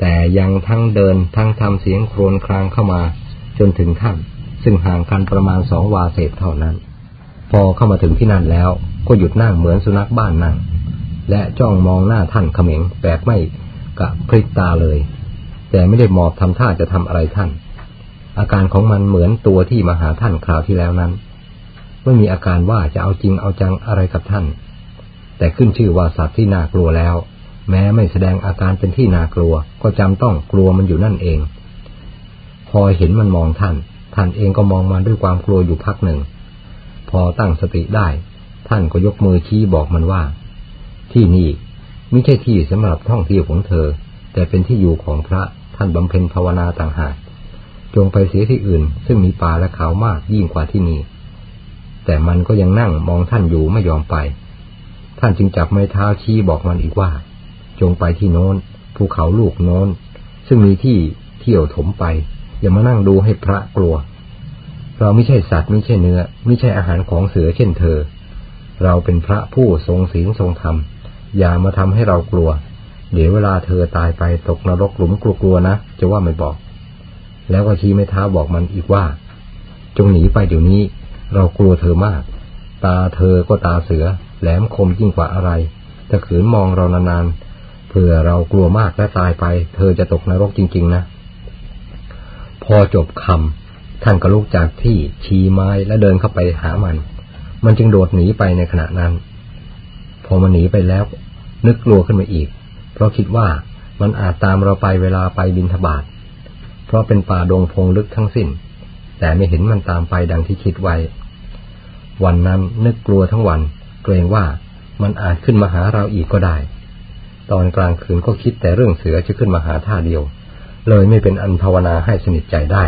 แต่ยังทั้งเดินทั้งทำเสียงโครนครางเข้ามา จนถึงท่านซึ่งห่างกันประมาณสองวาเศษเท่านั้น พอเข้ามาถึงที่นั่นแล้ว ก็หยุดนั่งเหมือนสุนัขบ้านนั่ง และจ้องมองหน้าท่านเขม็งแบบไม่กะพริบตาเลย แต่ไม่ได้หมอบทำท่าจะทำอะไรท่าน อาการของมันเหมือนตัวที่มาหาท่านคราวที่แล้วนั้นไม่มีอาการว่าจะเอาจริงเอาจังอะไรกับท่าน แต่ขึ้นชื่อว่าสัตว์ที่น่ากลัวแล้ว แม้ไม่แสดงอาการเป็นที่น่ากลัว ก็จำต้องกลัวมันอยู่นั่นเอง พอเห็นมันมองท่าน ท่านเองก็มองมาด้วยความกลัวอยู่พักหนึ่ง พอตั้งสติได้ ท่านก็ยกมือชี้บอกมันว่า ที่นี่ไม่ใช่ที่สำหรับท่องเที่ยวของเธอ แต่เป็นที่อยู่ของพระท่านบำเพ็ญภาวนาต่างหากจงไปเสียที่อื่น ซึ่งมีป่าและเขามากยิ่งกว่าที่นี่แต่มันก็ยังนั่งมองท่านอยู่ไม่ยอมไป ท่านจึงจับไม้เท้าชี้บอกมันอีกว่า จงไปที่โน้นภูเขาลูกโน้น ซึ่งมีที่เที่ยวถมไป อย่ามานั่งดูให้พระกลัว เราไม่ใช่สัตว์ไม่ใช่เนื้อ ไม่ใช่อาหารของเสือเช่นเธอ เราเป็นพระผู้ทรงศีลทรงธรรม อย่ามาทำให้เรากลัว เดี๋ยวเวลาเธอตายไปตกนรกหลุมกลัวๆนะจะว่าไม่บอก แล้วก็ชี้ไม้เท้าบอกมันอีกว่า จงหนีไปเดี๋ยวนี้ เรากลัวเธอมาก ตาเธอก็ตาเสือ แหลมคมยิ่งกว่าอะไรถ้าขืนมองเรานานๆ เผื่อเรากลัวมากและตายไป เธอจะตกนรกจริง ๆ นะ พอจบคำท่านก็ลุกจากที่ชี้ไม้และเดินเข้าไปหามัน มันจึงโดดหนีไปในขณะนั้น พอมันหนีไปแล้ว นึกกลัวขึ้นมาอีก เพราะคิดว่ามันอาจตามเราไปเวลาไปบินทบาทเพราะเป็นป่าดงพงลึกทั้งสิ้น แต่ไม่เห็นมันตามไปดังที่คิดไว้ วันนั้นนึกกลัวทั้งวัน เกรงว่ามันอาจขึ้นมาหาเราอีกก็ได้ ตอนกลางคืนก็คิดแต่เรื่องเสือจะขึ้นมาหาท่าเดียว เลยไม่เป็นอันภาวนาให้สนิทใจได้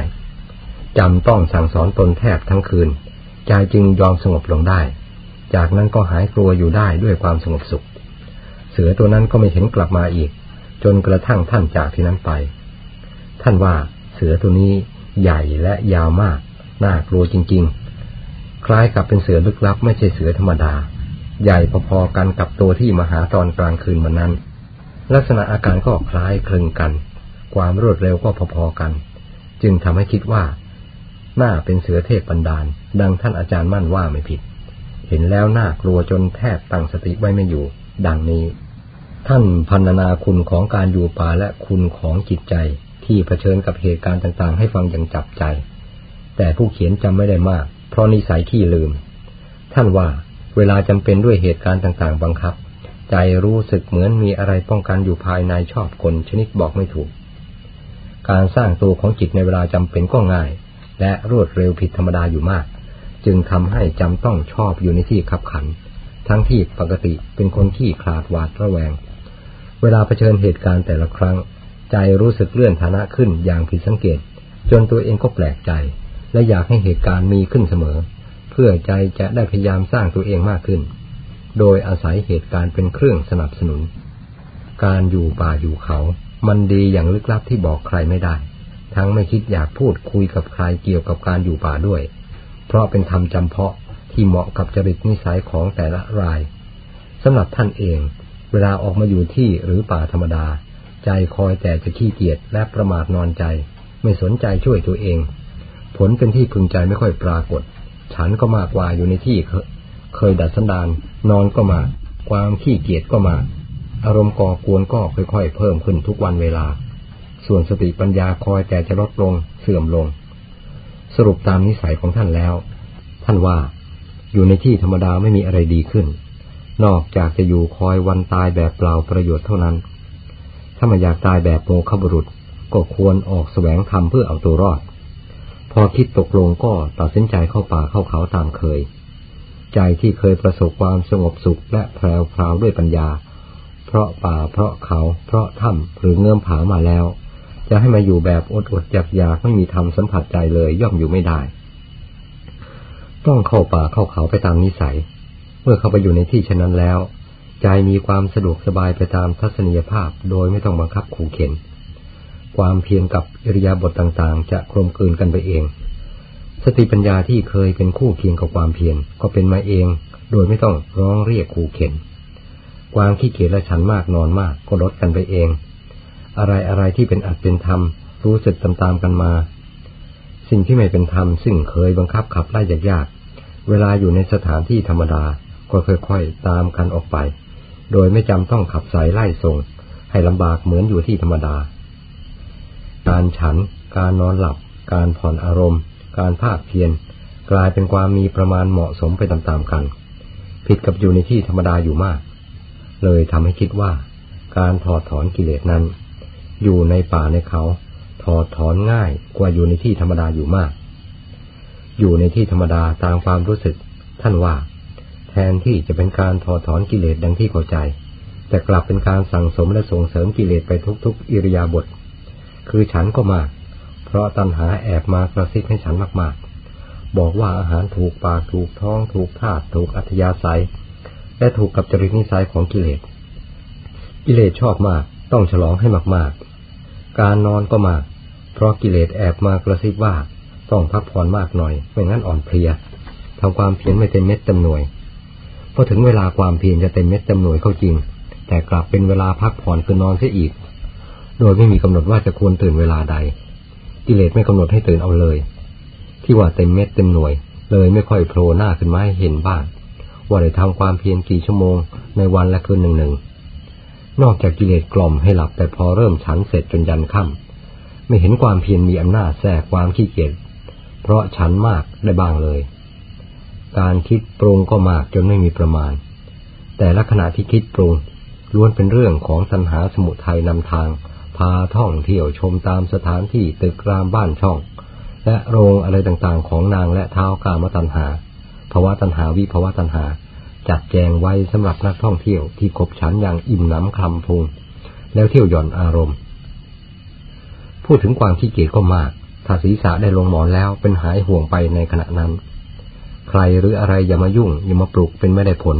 จำต้องสั่งสอนตนแทบทั้งคืน ใจจึงยอมสงบลงได้ จากนั้นก็หายกลัวอยู่ได้ด้วยความสงบสุข เสือตัวนั้นก็ไม่เห็นกลับมาอีก จนกระทั่งท่านจากที่นั้นไป ท่านว่าเสือตัวนี้ใหญ่และยาวมาก น่ากลัวจริง ๆ คล้ายกับเป็นเสือลึกลับไม่ใช่เสือธรรมดา ใหญ่พอๆกันกับตัวที่มาหาตอนกลางคืนวันนั้น ลักษณะอาการก็คล้ายคลึงกัน ความรวดเร็วก็พอๆกัน จึงทำให้คิดว่า หน่าเป็นเสือเทพบันดาล ดังท่านอาจารย์มั่นว่าไม่ผิด เห็นแล้วน่ากลัวจนแทบตั้งสติไว้ไม่อยู่ ดังนี้ ท่านพันนาคุณของการอยู่ป่าและคุณของจิตใจ ที่เผชิญกับเหตุการณ์ต่างๆ ให้ฟังอย่างจับใจ แต่ผู้เขียนจำไม่ได้มาก เพราะนิสัยขี้ลืม ท่านว่าเวลาจำเป็นด้วยเหตุการณ์ต่างๆ บังคับ ใจรู้สึกเหมือนมีอะไรป้องกันอยู่ภายในชอบคนชนิดบอกไม่ถูก การสร้างตัวของจิตในเวลาจำเป็นก็ง่าย และรวดเร็วผิดธรรมดาอยู่มาก จึงทำให้จำต้องชอบอยู่ในที่ขับขัน ทั้งที่ปกติเป็นคนขี้คลาดหวาดระแวง เวลาเผชิญเหตุการณ์แต่ละครั้ง ใจรู้สึกเลื่อนฐานะขึ้นอย่างผิดสังเกต จนตัวเองก็แปลกใจ และอยากให้เหตุการณ์มีขึ้นเสมอ เพื่อใจจะได้พยายามสร้างตัวเองมากขึ้น โดยอาศัยเหตุการณ์เป็นเครื่องสนับสนุน การอยู่ป่าอยู่เขา มันดีอย่างลึกลับที่บอกใครไม่ได้ ทั้งไม่คิดอยากพูดคุยกับใครเกี่ยวกับการอยู่ป่าด้วย เพราะเป็นธรรมจำเพาะที่เหมาะกับจริตนิสัยของแต่ละรายสำหรับท่านเอง เวลาออกมาอยู่ที่หรือป่าธรรมดา ใจคอยแต่จะขี้เกียจและประมาทนอนใจ ไม่สนใจช่วยตัวเอง ผลเป็นที่พึงใจไม่ค่อยปรากฏ ฉันก็มากกว่าอยู่ในที่ เคยดัดสันดานนอนก็มา ความขี้เกียจก็มา อารมณ์ก่อกวนก็ค่อยๆ เพิ่มขึ้นทุกวันเวลา ส่วนสติปัญญาคอยแต่จะลดลงเสื่อมลง สรุปตามนิสัยของท่านแล้ว ท่านว่าอยู่ในที่ธรรมดาไม่มีอะไรดีขึ้น นอกจากจะอยู่คอยวันตายแบบเปล่าประโยชน์เท่านั้น ถ้ามันอยากตายแบบโมฆะบุรุษก็ควรออกแสวงธรรมเพื่อเอาตัวรอด พอคิดตกลงก็ตัดสินใจเข้าป่าเข้าเขาตามเคย ใจที่เคยประสบความสงบสุขและแพรวพราวด้วยปัญญา เพราะป่าเพราะเขา เพราะถ้ำหรือเงื่อมผามาแล้ว จะให้มาอยู่แบบอดอดอยากอยากไม่มีธรรมสัมผัสใจเลยย่อมอยู่ไม่ได้ ต้องเข้าป่าเข้าเขาไปตามนิสัย เมื่อเข้าไปอยู่ในที่เช่นนั้นแล้ว ใจมีความสะดวกสบายไปตามทัศนียภาพโดยไม่ต้องบังคับขู่เข็น ความเพียรกับอิริยาบถต่างๆ จะคลมกลืนกันไปเอง สติปัญญาที่เคยเป็นคู่เคียงกับความเพียรก็เป็นมาเอง โดยไม่ต้องร้องเรียกขู่เข็น ความขี้เกียจและฉันมากนอนมากก็ลดกันไปเอง อะไรอะไรที่เป็นอัดเป็นธรรม รู้สึกตามๆกันมา สิ่งที่ไม่เป็นธรรมซึ่งเคยบังคับขับไล่ยากๆเวลาอยู่ในสถานที่ธรรมดาก็ค่อยๆตามกันออกไป โดยไม่จำต้องขับสายไล่ส่ง ให้ลำบากเหมือนอยู่ที่ธรรมดา การฉัน การนอนหลับ การผ่อนอารมณ์ การภาคเพียรกลายเป็นความมีประมาณเหมาะสมไปตามๆกัน ผิดกับอยู่ในที่ธรรมดาอยู่มาก เลยทำให้คิดว่า การถอดถอนกิเลสนั้น อยู่ในป่าในเขาถอดถอนง่ายกว่าอยู่ในที่ธรรมดาอยู่มาก อยู่ในที่ธรรมดาตามความรู้สึก ท่านว่า แทนที่จะเป็นการถอดถอนกิเลสดังที่เข้าใจ แต่กลับเป็นการสั่งสมและส่งเสริมกิเลสไปทุกๆ อิริยาบถคือฉันก็มาก เพราะตัณหาแอบมากระซิบให้ฉันมากๆ บอกว่าอาหารถูกปากถูกท้อง ถูกธาตุถูกอัธยาศัย และถูกกับจริตนิสัยของกิเลส กิเลสชอบมากต้องฉลองให้มากๆ การนอนก็มาก เพราะกิเลสแอบมากระซิบว่าต้องพักผ่อนมากหน่อย ไม่งั้นอ่อนเพลียทำความเพียรไม่เต็มเม็ดเต็มหน่วยพอถึงเวลาความเพียรจะเต็มเม็ดเต็มหน่วยเข้าจริง แต่กลับเป็นเวลาพักผ่อนคือนอนเสียอีก โดยไม่มีกำหนดว่าจะควรตื่นเวลาใด กิเลสไม่กำหนดให้ตื่นเอาเลย ที่ว่าเต็มเม็ดเต็มหน่วย เลยไม่ค่อยโผล่หน้าขึ้นมาให้เห็นบ้าง ว่าได้ทำความเพียรกี่ชั่วโมงในวันและคืนหนึ่งหนึ่งนอกจากกิเลสกล่อมให้หลับแต่พอเริ่มฉันเสร็จจนยันค่ำไม่เห็นความเพียรมีอำนาจแทรกความขี้เกียจเพราะฉันมากได้บ้างเลย การคิดปรุงก็มากจนไม่มีประมาณ แต่ละขณะที่คิดปรุงล้วนเป็นเรื่องของสัญหาสมุทัยนำทาง พาท่องเที่ยวชมตามสถานที่ตึกรามบ้านช่อง และโรงอะไรต่างๆ ของนางและเท้ากามตันหาภาวะตันหาวิภาวะตันหา จัดแจงไว้สำหรับนักท่องเที่ยวที่ขบฉันอย่างอิ่มน้ำคลำพุง แล้วเที่ยวหย่อนอารมณ์ พูดถึงความขี้เกียจก็มาก ถ้าศีรษะได้ลงหมอนแล้วเป็นหายห่วงไปในขณะนั้น ใครหรืออะไรอย่ามายุ่งอย่ามาปลุกเป็นไม่ได้ผล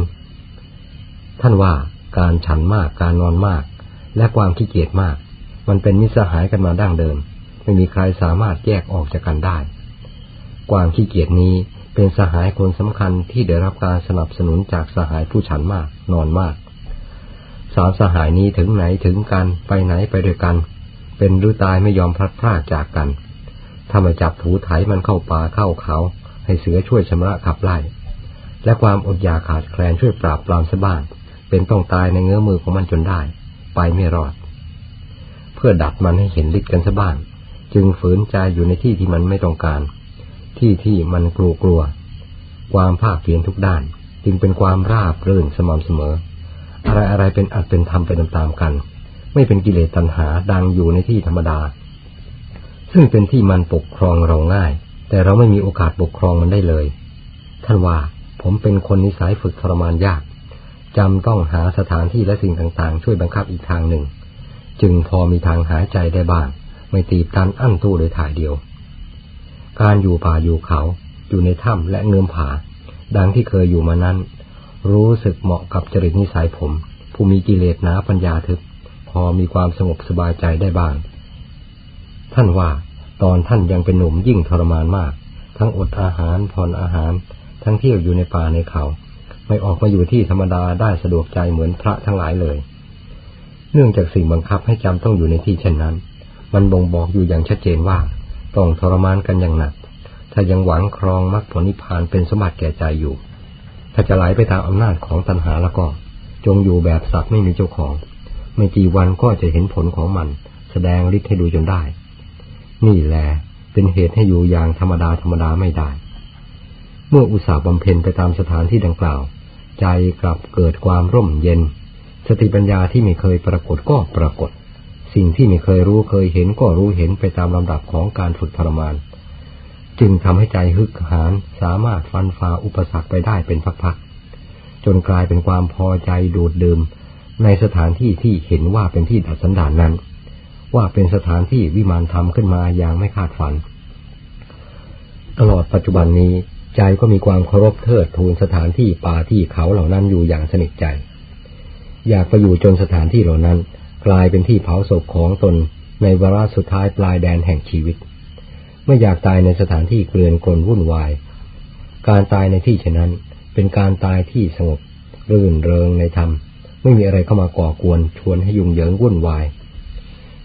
ท่านว่าการฉันมากการนอนมาก และความขี้เกียจมาก มันเป็นมิสหายกันมาดั้งเดิม ไม่มีใครสามารถแยกออกจากกันได้ความขี้เกียจนี้เป็นสหายคนสำคัญที่ได้รับการสนับสนุนจากสหายผู้ฉันมาก นอนมาก สามสหายนี้ถึงไหนถึงกันไปไหนไปด้วยกัน เป็นรือตายไม่ยอมพลัดพรากจากกัน ถ้ามาจับถูไถมันเข้าป่าเข้าเขา ให้เสือช่วยชำระขับไล่ และความอดอยากขาดแคลนช่วยปราบปรามสบ้านเป็นต้องตายในเงื้อมือของมันจนได้ ไปไม่รอด พื่อดัดมันให้เห็นฤทธิ์กันซะบ้าง จึงฝืนใจอยู่ในที่ที่มันไม่ต้องการ ที่ที่มันกลัวกลัว ความภาคเพียรทุกด้าน จึงเป็นความราบรื่นสม่ำเสมอ อะไรอะไรเป็นอัดเป็นธรรมไปตามๆกัน ไม่เป็นกิเลสตัณหาดังอยู่ในที่ธรรมดา ซึ่งเป็นที่มันปกครองเราง่าย แต่เราไม่มีโอกาสปกครองมันได้เลย ท่านว่าผมเป็นคนนิสัยฝึกทรมานยากจำต้องหาสถานที่และสิ่งต่างๆ ช่วยบังคับอีกทางหนึ่ง จึงพอมีทางหายใจได้บ้าง ไม่ตีบตันอั้นตู้โดยถ่ายเดียว การอยู่ป่าอยู่เขา อยู่ในถ้ำและเงื้อมผา ดังที่เคยอยู่มานั้น รู้สึกเหมาะกับจริตนิสัยผม ผู้มีกิเลสหนาปัญญาทึบ พอมีความสงบสบายใจได้บ้าง ท่านว่าตอนท่านยังเป็นหนุ่มยิ่งทรมานมาก ทั้งอดอาหารผ่อนอาหาร ทั้งเที่ยวอยู่ในป่าในเขา ไม่ออกมาอยู่ที่ธรรมดาได้สะดวกใจเหมือนพระทั้งหลายเลย เนื่องจากสิ่งบังคับให้จำต้องอยู่ในที่เช่นนั้น มันบ่งบอกอยู่อย่างชัดเจนว่า ต้องทรมานกันอย่างหนัก ถ้ายังหวังครองมรรคผลนิพพานเป็นสมบัติแก่ใจอยู่ ถ้าจะไหลไปตามอำนาจของตัณหาแล้วก็ จงอยู่แบบสัตว์ไม่มีเจ้าของ ไม่กี่วันก็จะเห็นผลของมัน แสดงฤทธิ์ให้ดูจนได้ นี่แหละเป็นเหตุให้อยู่อย่างธรรมดาธรรมดาไม่ได้ เมื่ออุตสาห์บำเพ็ญไปตามสถานที่ดังกล่าว ใจกลับเกิดความร่มเย็น สติปัญญาที่ไม่เคยปรากฏก็ปรากฏ สิ่งที่ไม่เคยรู้เคยเห็นก็รู้เห็นไปตามลำดับของการฝึกทรมาน จึงทำให้ใจฮึกหานสามารถฟันฝ่าอุปสรรคไปได้เป็นพักๆจนกลายเป็นความพอใจดูดดื่มในสถานที่ที่เห็นว่าเป็นที่ดัดสันดานนั้น ว่าเป็นสถานที่วิมานธรรมขึ้นมาอย่างไม่คาดฝัน ตลอดปัจจุบันนี้ ใจก็มีความเคารพเทิดทูนสถานที่ป่าที่เขาเหล่านั้นอยู่อย่างสนิทใจ อยากไปอยู่จนสถานที่เหล่านั้น กลายเป็นที่เผาศพของตนในวาระสุดท้ายปลายแดนแห่งชีวิต ไม่อยากตายในสถานที่เกลื่อนกลวุ่นวาย การตายในที่เช่นนั้น เป็นการตายที่สงบ รื่นเริงในธรรม ไม่มีอะไรเข้ามาก่อกวนชวนให้ยุ่งเหยิงวุ่นวาย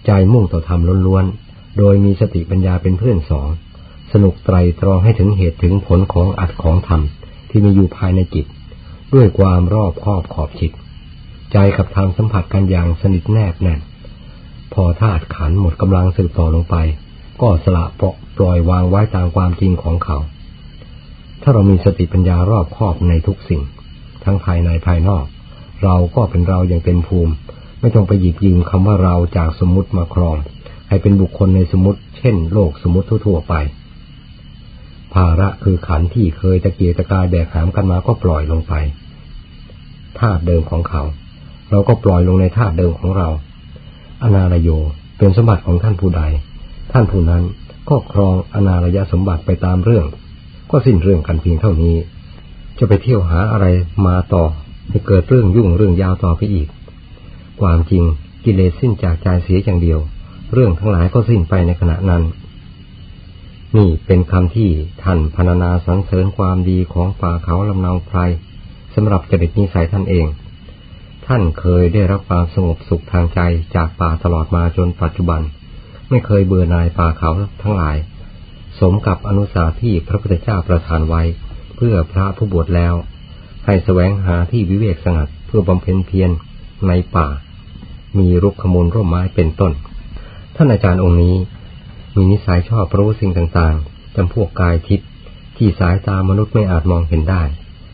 ใจมุ่งต่อธรรมล้วนๆ โดยมีสติปัญญาเป็นเพื่อนสอง สนุกไตรตรองให้ถึงเหตุถึงผลของอัดของธรรมที่มีอยู่ภายในจิต ด้วยความรอบครอบขอบจิต ใจกับธรรมสัมผัสกันอย่างสนิทแนบแน่น พอธาตุขันหมดกำลังสืบต่อลงไป ก็สละเปาะปล่อยวางไว้ตามความจริงของเขา ถ้าเรามีสติปัญญารอบคอบในทุกสิ่ง ทั้งภายในภายนอก เราก็เป็นเราอย่างเต็มภูมิ ไม่ต้องไปหยิบยืมคำว่าเราจากสมมติมาครอง ให้เป็นบุคคลในสมมติ เช่น โลกสมมติทั่วๆไป ภาระคือขันที่เคยตะเกียกตะกายแบกหามกันมาก็ปล่อยลงไปธาตุเดิมของเขา เราก็ปล่อยลงในธาตุเดิมของเรา อนาลโยเป็นสมบัติของท่านผู้ใด ท่านผู้นั้นก็ครองอนาลยสมบัติไปตามเรื่อง ก็สิ้นเรื่องกันเพียงเท่านี้ จะไปเที่ยวหาอะไรมาต่อให้เกิดเรื่องยุ่งเรื่องยาวต่อไปอีก ความจริงกิเลสสิ้นจากใจเสียอย่างเดียว เรื่องทั้งหลายก็สิ้นไปในขณะนั้น นี่เป็นคำที่ท่านพรรณนาสรรเสริญความดีของป่าเขาลำนาไพรสำหรับจริตนิสัยท่านเอง ท่านเคยได้รับความสงบสุขทางใจจากป่าตลอดมาจนปัจจุบัน ไม่เคยเบื่อนายป่าเขาทั้งหลาย สมกับอนุสาที่พระพุทธเจ้าประทานไว้ เพื่อพระผู้บวชแล้ว ให้แสวงหาที่วิเวกสงัดเพื่อบำเพ็ญเพียรในป่า มีรุกขมูลร่มไม้เป็นต้น ท่านอาจารย์องค์นี้ มีนิสัยชอบรู้สิ่งต่างๆจำพวกกายทิพย์ที่สายตามนุษย์ไม่อาจมองเห็นได้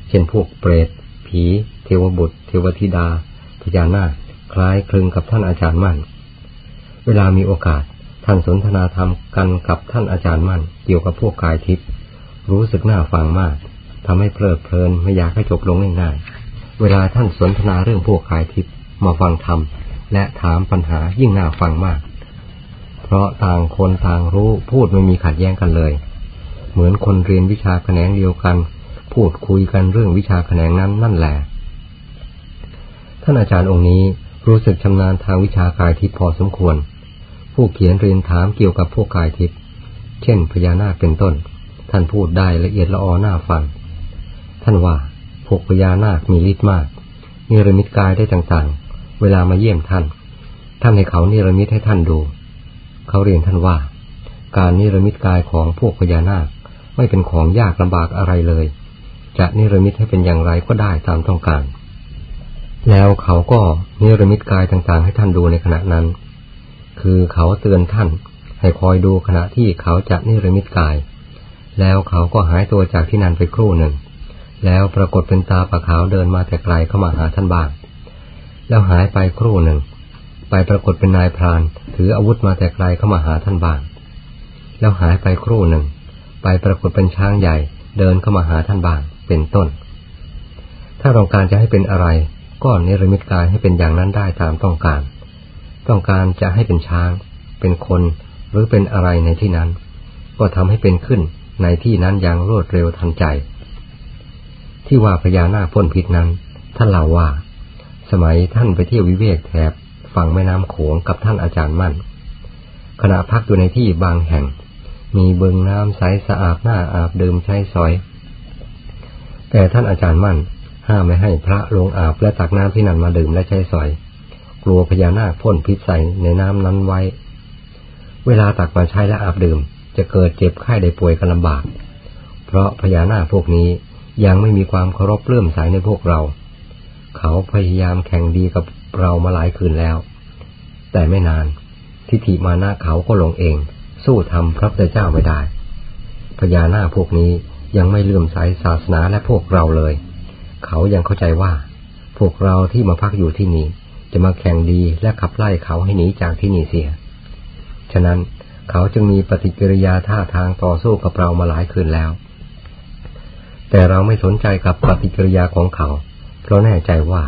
เช่นพวกเปรต ผี เทวบุตร วธิดาพญานาคคล้ายคลึงกับท่านอาจารย์มั่น เวลามีโอกาสท่านสนทนาธรรมกันกับท่านอาจารย์มั่น เกี่ยวกับพวกกายทิพย์รู้สึกน่าฟังมากทำให้เพลิดเพลินไม่อยากให้จบลงง่ายๆเวลาท่านสนทนาเรื่องพวกกายทิพย์มาฟังธรรมและถามปัญหายิ่งน่าฟังมาก เพราะต่างคนต่างรู้พูดไม่มีขัดแย้งกันเลย เหมือนคนเรียนวิชาแขนงเดียวกัน พูดคุยกันเรื่องวิชาแขนงนั้นนั่นแหละ ท่านอาจารย์องค์นี้รู้สึกชำนาญทางวิชากายทิพย์พอสมควร ผู้เขียนเรียนถามเกี่ยวกับพวกกายทิพย์เช่นพญานาคเป็นต้น ท่านพูดได้ละเอียดละออหน้าฟัง ท่านว่าพวกพญานาคมีฤทธิ์มากเนรมิตกายได้ต่างๆ เวลามาเยี่ยมท่าน ท่านให้เขาเนรมิตให้ท่านดู เขาเรียนท่านว่า การเนรมิตกายของพวกพญานาคไม่เป็นของยากลำบากอะไรเลย จะนิรมิตให้เป็นอย่างไรก็ได้ตามต้องการ แล้วเขาก็นิรมิตกายต่างๆ ให้ท่านดูในขณะนั้น คือเขาเตือนท่าน ให้คอยดูขณะที่เขาจะนิรมิตกาย แล้วเขาก็หายตัวจากที่นั่นไปครู่หนึ่ง แล้วปรากฏเป็นตาปะขาวเดินมาแต่ไกลเข้ามาหาท่านบ้าง แล้วหายไปครู่หนึ่ง ไปปรากฏเป็นนายพราน ถืออาวุธมาแต่ไกลเข้ามาหาท่านบ้าง แล้วหายไปครู่หนึ่ง ไปปรากฏเป็นช้างใหญ่ เดินเข้ามาหาท่านบ้าง เป็นต้น ถ้าเราการจะให้เป็นอะไร ก็เนรมิตกายให้เป็นอย่างนั้นได้ตามต้องการ ต้องการจะให้เป็นช้าง เป็นคนหรือเป็นอะไรในที่นั้น ก็ทำให้เป็นขึ้นในที่นั้นอย่างรวดเร็วทันใจ ที่ว่าพญานาคพ่นพิษนั้น ท่านเล่าว่า สมัยท่านไปเที่ยววิเวกแถบฝั่งแม่น้ำโขงกับท่านอาจารย์มั่น ขณะพักอยู่ในที่บางแห่ง มีเบิงน้ำใสสะอาดหน้าอาบดื่มใช้สอย แต่ท่านอาจารย์มั่น ห้ามไม่ให้พระลงอาบและตักน้ำที่นั่นมาดื่มและใช้สอย กลัวพญานาคพ่นพิษใส่ในน้ำนั้นไว้ เวลาตักมาใช้และอาบดื่ม จะเกิดเจ็บไข้ได้ป่วยกันลำบาก เพราะพญานาคพวกนี้ยังไม่มีความเคารพเลื่อมใสในพวกเรา เขาพยายามแข่งดีกับเรามาหลายคืนแล้ว แต่ไม่นาน ทิฏฐิมานาเขาก็ลงเอง สู้ทำพระพุทธเจ้าไม่ได้พญานาคพวกนี้ยังไม่เลื่อมใสศาสนาและพวกเราเลย เขายังเข้าใจว่า พวกเราที่มาพักอยู่ที่นี่ จะมาแข่งดีและขับไล่เขาให้หนีจากที่นี่เสีย ฉะนั้นเขาจึงมีปฏิกิริยาท่าทางต่อสู้กับเรามาหลายคืนแล้ว แต่เราไม่สนใจกับปฏิกิริยาของเขา เพราะแน่ใจว่า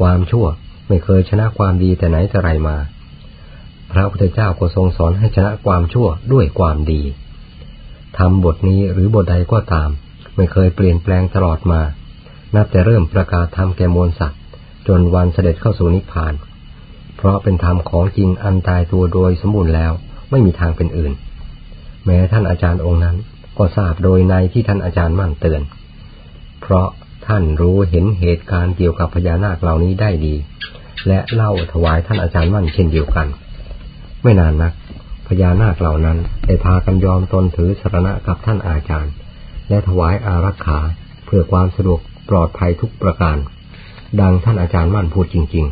ความชั่วไม่เคยชนะความดีแต่ไหนแต่ไรมา พระพุทธเจ้าก็ทรงสอนให้ชนะความชั่วด้วยความดีทำบทนี้หรือบทใดก็ตาม ไม่เคยเปลี่ยนแปลงตลอดมา นับแต่เริ่มประกาศธรรมแก่มวลสัตว์จนวันเสด็จเข้าสู่นิพพาน เพราะเป็นธรรมของจริงอันตายตัวโดยสมบูรณ์แล้วไม่มีทางเป็นอื่น แม้ท่านอาจารย์องค์นั้นก็ทราบโดยในที่ท่านอาจารย์มั่นเตือน เพราะท่านรู้เห็นเหตุการณ์เกี่ยวกับพญานาคเหล่านี้ได้ดี และเล่าถวายท่านอาจารย์มั่นเช่นเดียวกัน ไม่นานนักพญานาคเหล่านั้นได้พากันยอมตนถือสรณะกับท่านอาจารย์ และถวายอารักขาเพื่อความสะดวก ปลอดภัยทุกประการ ดังท่านอาจารย์มั่นพูดจริง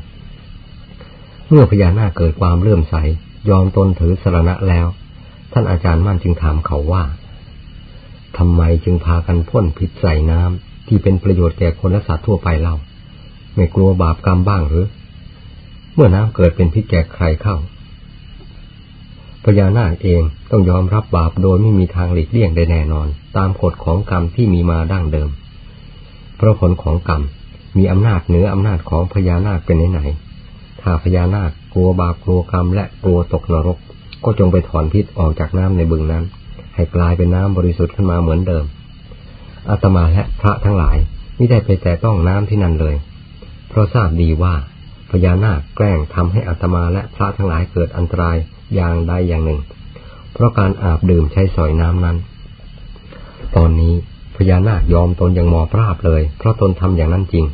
ๆ เมื่อพญานาคเกิดความเลื่อมใส ยอมตนถือสรณะแล้ว ท่านอาจารย์มั่นจึงถามเขาว่าทำไมจึงพากันพ่นพิษใส่น้ำที่เป็นประโยชน์แก่คนและสัตว์ทั่วไปเล่า ไม่กลัวบาปกรรมบ้างหรือ เมื่อน้ำเกิดเป็นพิษแก่ใครเข้าพญานาคเองต้องยอมรับบาปโดยไม่มีทางหลีกเลี่ยงได้แน่นอน ตามกฎของกรรมที่มีมาดั้งเดิม ราะผลของกรรมมีอำนาจเหนืออำนาจของพญานาคเป็นไหนถ้าพญานาคกลัวบาปกลัวกรรมและกลัวตกนรก ก็จงไปถอนพิษออกจากน้ำในบึงนั้น ให้กลายเป็นน้ำบริสุทธิ์ขึ้นมาเหมือนเดิมอาตมาและพระทั้งหลายไม่ได้ไปแต่ต้องน้ำที่นั่นเลย เพราะทราบดีว่าพญานาคแกล้งทำให้อาตมาและพระทั้งหลายเกิดอันตรายอย่างใดอย่างหนึ่ง เพราะการอาบดื่มใช้สอยน้ำนั้น ตอนนี้ ญานาคยอมตนอย่างหมอพราบเลย เพราะตนทำอย่างนั้นจริง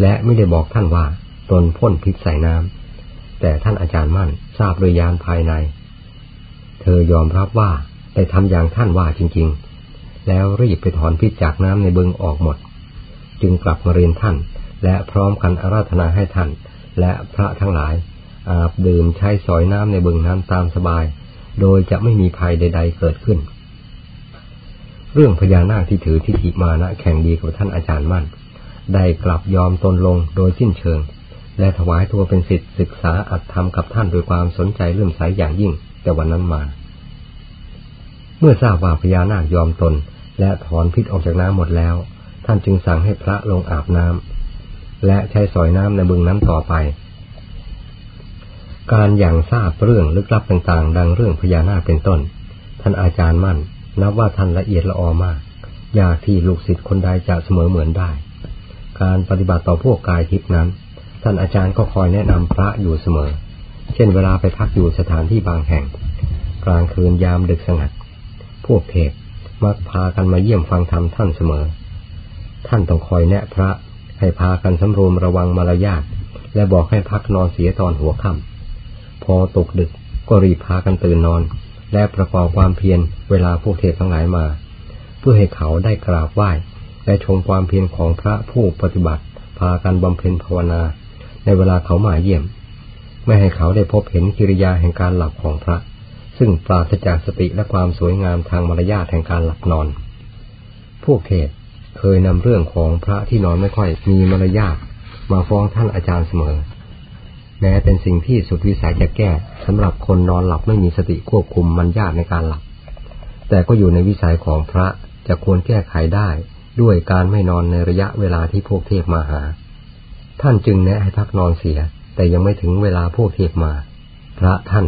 และไม่ได้บอกท่านว่า ตนพ่นพิษใส่น้ำแต่ท่านอาจารย์มั่นทราบโดยยานภายใน เธอยอมรับว่าได้ทำอย่างท่านว่าจริง ๆ แล้วรีบไปถอนพิษจากน้ำในบึงออกหมด จึงกลับมาเรียนท่าน และพร้อมกันอาราธนาให้ท่าน และพระทั้งหลาย อาบดื่มใช้สอยน้ำในบึงน้ำตามสบาย โดยจะไม่มีภัยใด ๆ เกิดขึ้น เรื่องพญานาคที่ถือทิฏฐิมานะแข่งดีกับท่านอาจารย์มั่น ได้กลับยอมตนลงโดยสิ้นเชิง และถวายตัวเป็นสิทธิศึกษาอัตธรรมกับท่านโดยความสนใจเรื่มใสอย่างยิ่ง แต่วันนั้นมา เมื่อทราบว่าพญานาคยอมตน และถอนพิษออกจากน้ำหมดแล้ว ท่านจึงสั่งให้พระลงอาบน้ำและใช้สอยน้ำในบึงนั้นต่อไปการอย่างทราบเรื่องลึกลับต่างๆ ดังเรื่องพญานาคเป็นต้น ท่านอาจารย์มั่น นับว่าท่านละเอียดละออมาก ยากที่ลูกศิษย์คนใดจะเสมอเหมือนได้ การปฏิบัติต่อพวกกายทิพนั้น ท่านอาจารย์ก็คอยแนะนำพระอยู่เสมอ เช่นเวลาไปพักอยู่สถานที่บางแห่ง กลางคืนยามดึกสงัด พวกเทพมักพากันมาเยี่ยมฟังธรรมท่านเสมอ ท่านต้องคอยแนะพระให้พากันสำรวมระวังมารยาทและบอกให้พักนอนเสียตอนหัวค่ำพอตกดึกก็รีบพากันตื่นนอน และประกอบความเพียรเวลาพวกเทพทั้งหลายมา เพื่อให้เขาได้กราบไหว้และชมความเพียรของพระผู้ปฏิบัติ พากันบำเพ็ญภาวนา ในเวลาเขามาเยี่ยม ไม่ให้เขาได้พบเห็นกิริยาแห่งการหลับของพระ ซึ่งปราศจากสติและความสวยงามทางมารยาทแห่งการหลับนอน พวกเทพเคยนำเรื่องของพระที่นอนไม่ค่อยมีมารยาทมาฟ้องท่านอาจารย์เสมอ แม้เป็นสิ่งที่สุดวิสัยจะแก้สำหรับคนนอนหลับไม่มีสติควบคุมมันยากในการหลับ แต่ก็อยู่ในวิสัยของพระจะควรแก้ไขได้ด้วยการไม่นอนในระยะเวลาที่พวกเทพมาหา ท่านจึงแนะให้พักนอนเสีย แต่ยังไม่ถึงเวลาพวกเทพมา พระท่าน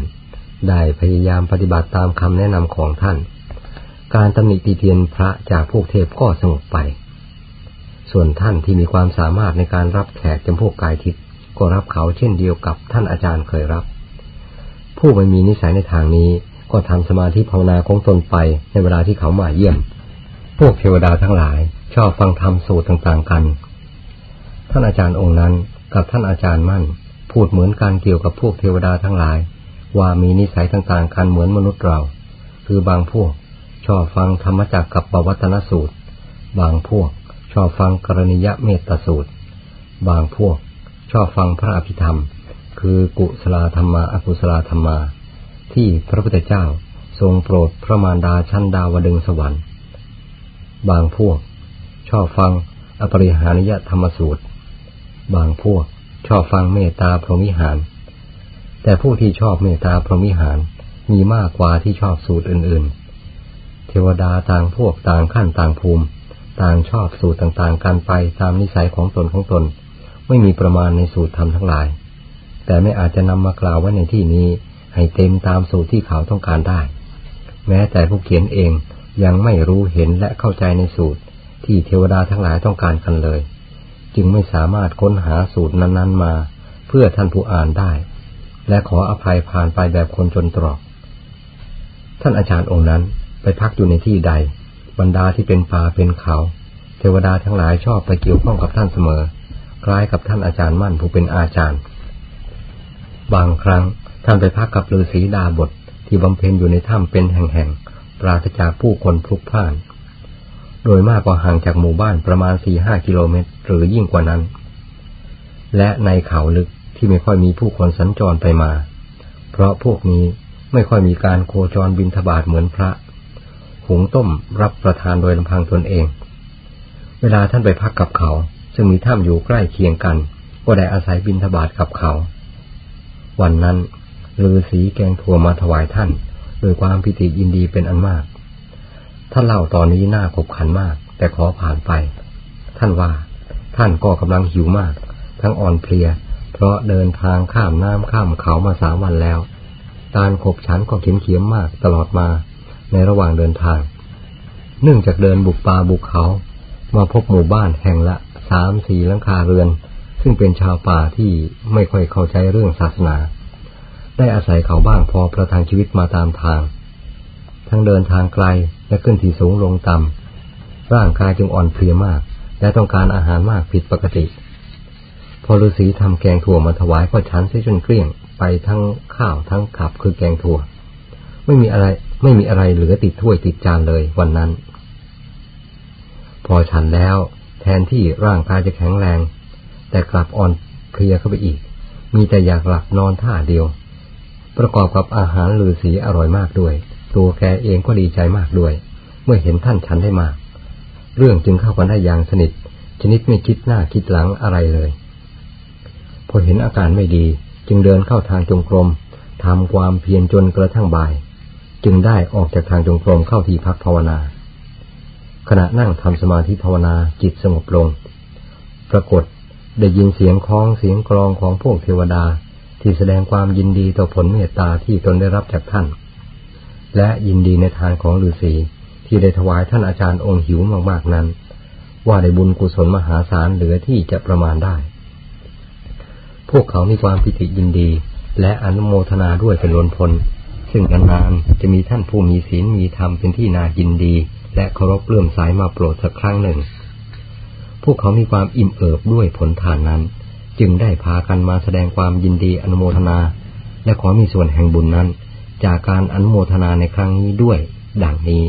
ได้พยายามปฏิบัติตามคำแนะนำของท่าน การตำหนิตีเตียนพระจากพวกเทพก็สงบไป ส่วนท่านที่มีความสามารถในการรับแขกจำพวกกายทิพย์ ก็รับเขาเช่นเดียวกับท่านอาจารย์เคยรับ ผู้ไม่มีนิสัยในทางนี้ก็ทำสมาธิภาวนาของตนไปในเวลาที่เขามาเยี่ยม พวกเทวดาทั้งหลายชอบฟังธรรมสูตรต่างๆกัน ท่านอาจารย์องค์นั้นกับท่านอาจารย์มั่น พูดเหมือนกันเกี่ยวกับพวกเทวดาทั้งหลาย ว่ามีนิสัยต่างๆกันเหมือนมนุษย์เรา คือบางพวกชอบฟังธรรมจักกับปวัตนสูตร บางพวกชอบฟังกรณียเมตตสูตร บางพวก ชอบฟังพระอภิธรรม คือกุศลธรรมาอกุศลธรรมา ที่พระพุทธเจ้าทรงโปรดพระมารดาชั้นดาวดึงสวรรค์ บางพวก ชอบฟังอปริหานิยธรรมสูตร บางพวกชอบฟังเมตตาพรหมิหาร แต่ผู้ที่ชอบเมตตาพรหมิหารมีมากกว่าที่ชอบสูตรอื่น ๆ เทวดาต่างพวกต่างขั้นต่างภูมิ ต่างชอบสูตรต่างๆ กันไปตามนิสัยของตนของตน ไม่มีประมาณในสูตรธรรมทั้งหลาย แต่ไม่อาจจะนำมากล่าวไว้ในที่นี้ ให้เต็มตามสูตรที่เขาต้องการได้ แม้แต่ผู้เขียนเองยังไม่รู้เห็นและเข้าใจในสูตร ที่เทวดาทั้งหลายต้องการกันเลย จึงไม่สามารถค้นหาสูตรนั้นๆมา เพื่อท่านผู้อ่านได้ และขออภัยผ่านไปแบบคนจนตรอก ท่านอาจารย์องค์นั้นไปพักอยู่ในที่ใด บรรดาที่เป็นป่าเป็นเขา เทวดาทั้งหลายชอบไปเกี่ยวข้องกับท่านเสมอ คล้ายกับท่านอาจารย์มั่นผู้เป็นอาจารย์ บางครั้งท่านไปพักกับฤาษีดาบทที่บำเพ็ญอยู่ในถ้ำเป็นแห่งๆ ปราศจากผู้คนพลุกพล่าน โดยมากกว่าห่างจากหมู่บ้านประมาณสี่ห้ากิโลเมตร หรือยิ่งกว่านั้น และในเขาลึกที่ไม่ค่อยมีผู้คนสัญจรไปมา เพราะพวกนี้ไม่ค่อยมีการโคจรบินทบาทเหมือนพระ หุงต้มรับประทานโดยลำพังตนเอง เวลาท่านไปพักกับเขา ซึ่งมีถ้ำอยู่ใกล้เคียงกัน ก็ได้อาศัยบินทบาทกับเขา วันนั้นลือสีแกงถั่วมาถวายท่านโดยความพิติยินดีเป็นอันมาก ท่านเล่าตอนนี้น่าขบขันมาก แต่ขอผ่านไป ท่านว่า ท่านก็กำลังหิวมาก ทั้งอ่อนเพลีย เพราะเดินทางข้ามน้ำข้ามเขามาสามวันแล้ว การขบฉันก็เข็มเขียมมากตลอดมาในระหว่างเดินทาง เนื่องจากเดินบุกป่าบุกเขา มาพบหมู่บ้านแห่งละ สามสี่หลังคาเรือน ซึ่งเป็นชาวป่าที่ไม่ค่อยเข้าใจเรื่องศาสนา ได้อาศัยเขาบ้างพอประทังชีวิตมาตามทาง ทั้งเดินทางไกลและขึ้นที่สูงลงต่ำร่างกายจึงอ่อนเพลียมาก และต้องการอาหารมากผิดปกติ พอฤาษีทำแกงถั่วมาถวายก็ฉันเสียจนเกลี้ยงไปทั้งข้าวทั้งขับคือแกงถั่ว ไม่มีอะไรไม่มีอะไรเหลือติดถ้วยติดจานเลยวันนั้น พอฉันแล้ว แทนที่ร่างกายจะแข็งแรง แต่กลับอ่อนเพลียเข้าไปอีก มีแต่อยากหลับนอนท่าเดียว ประกอบกับอาหารลือสีอร่อยมากด้วย ตัวแกเองก็ดีใจมากด้วย เมื่อเห็นท่านฉันได้มาก เรื่องจึงเข้ากันได้อย่างสนิท ชนิดไม่คิดหน้าคิดหลังอะไรเลย พอเห็นอาการไม่ดี จึงเดินเข้าทางจงกรมทำความเพียรจนกระทั่งบ่าย จึงได้ออกจากทางจงกรมเข้าที่พักภาวนา ขณะนั่งทำสมาธิภาวนาจิตสงบลง ปรากฏได้ยินเสียงคล้องเสียงกรองของพวกเทวดาที่แสดงความยินดีต่อผลเมตตาที่ตนได้รับจากท่าน และยินดีในทางของฤาษีที่ได้ถวายท่านอาจารย์องค์หิวมากๆนั้น ว่าได้บุญกุศลมหาศาลเหลือที่จะประมาณได้ พวกเขามีความพิติยินดี และอนุโมทนาด้วยเป็นล้นพ้นซึ่งนานๆจะมีท่านผู้มีศีลมีธรรมเป็นที่นายินดี และเคารพเลื่อมสายมาโปรดสักครั้งหนึ่ง พวกเขามีความอิ่มเอิบด้วยผลทานนั้น จึงได้พากันมาแสดงความยินดีอนุโมทนา และขอมีส่วนแห่งบุญนั้น จากการอนุโมทนาในครั้งนี้ด้วย ดังนี้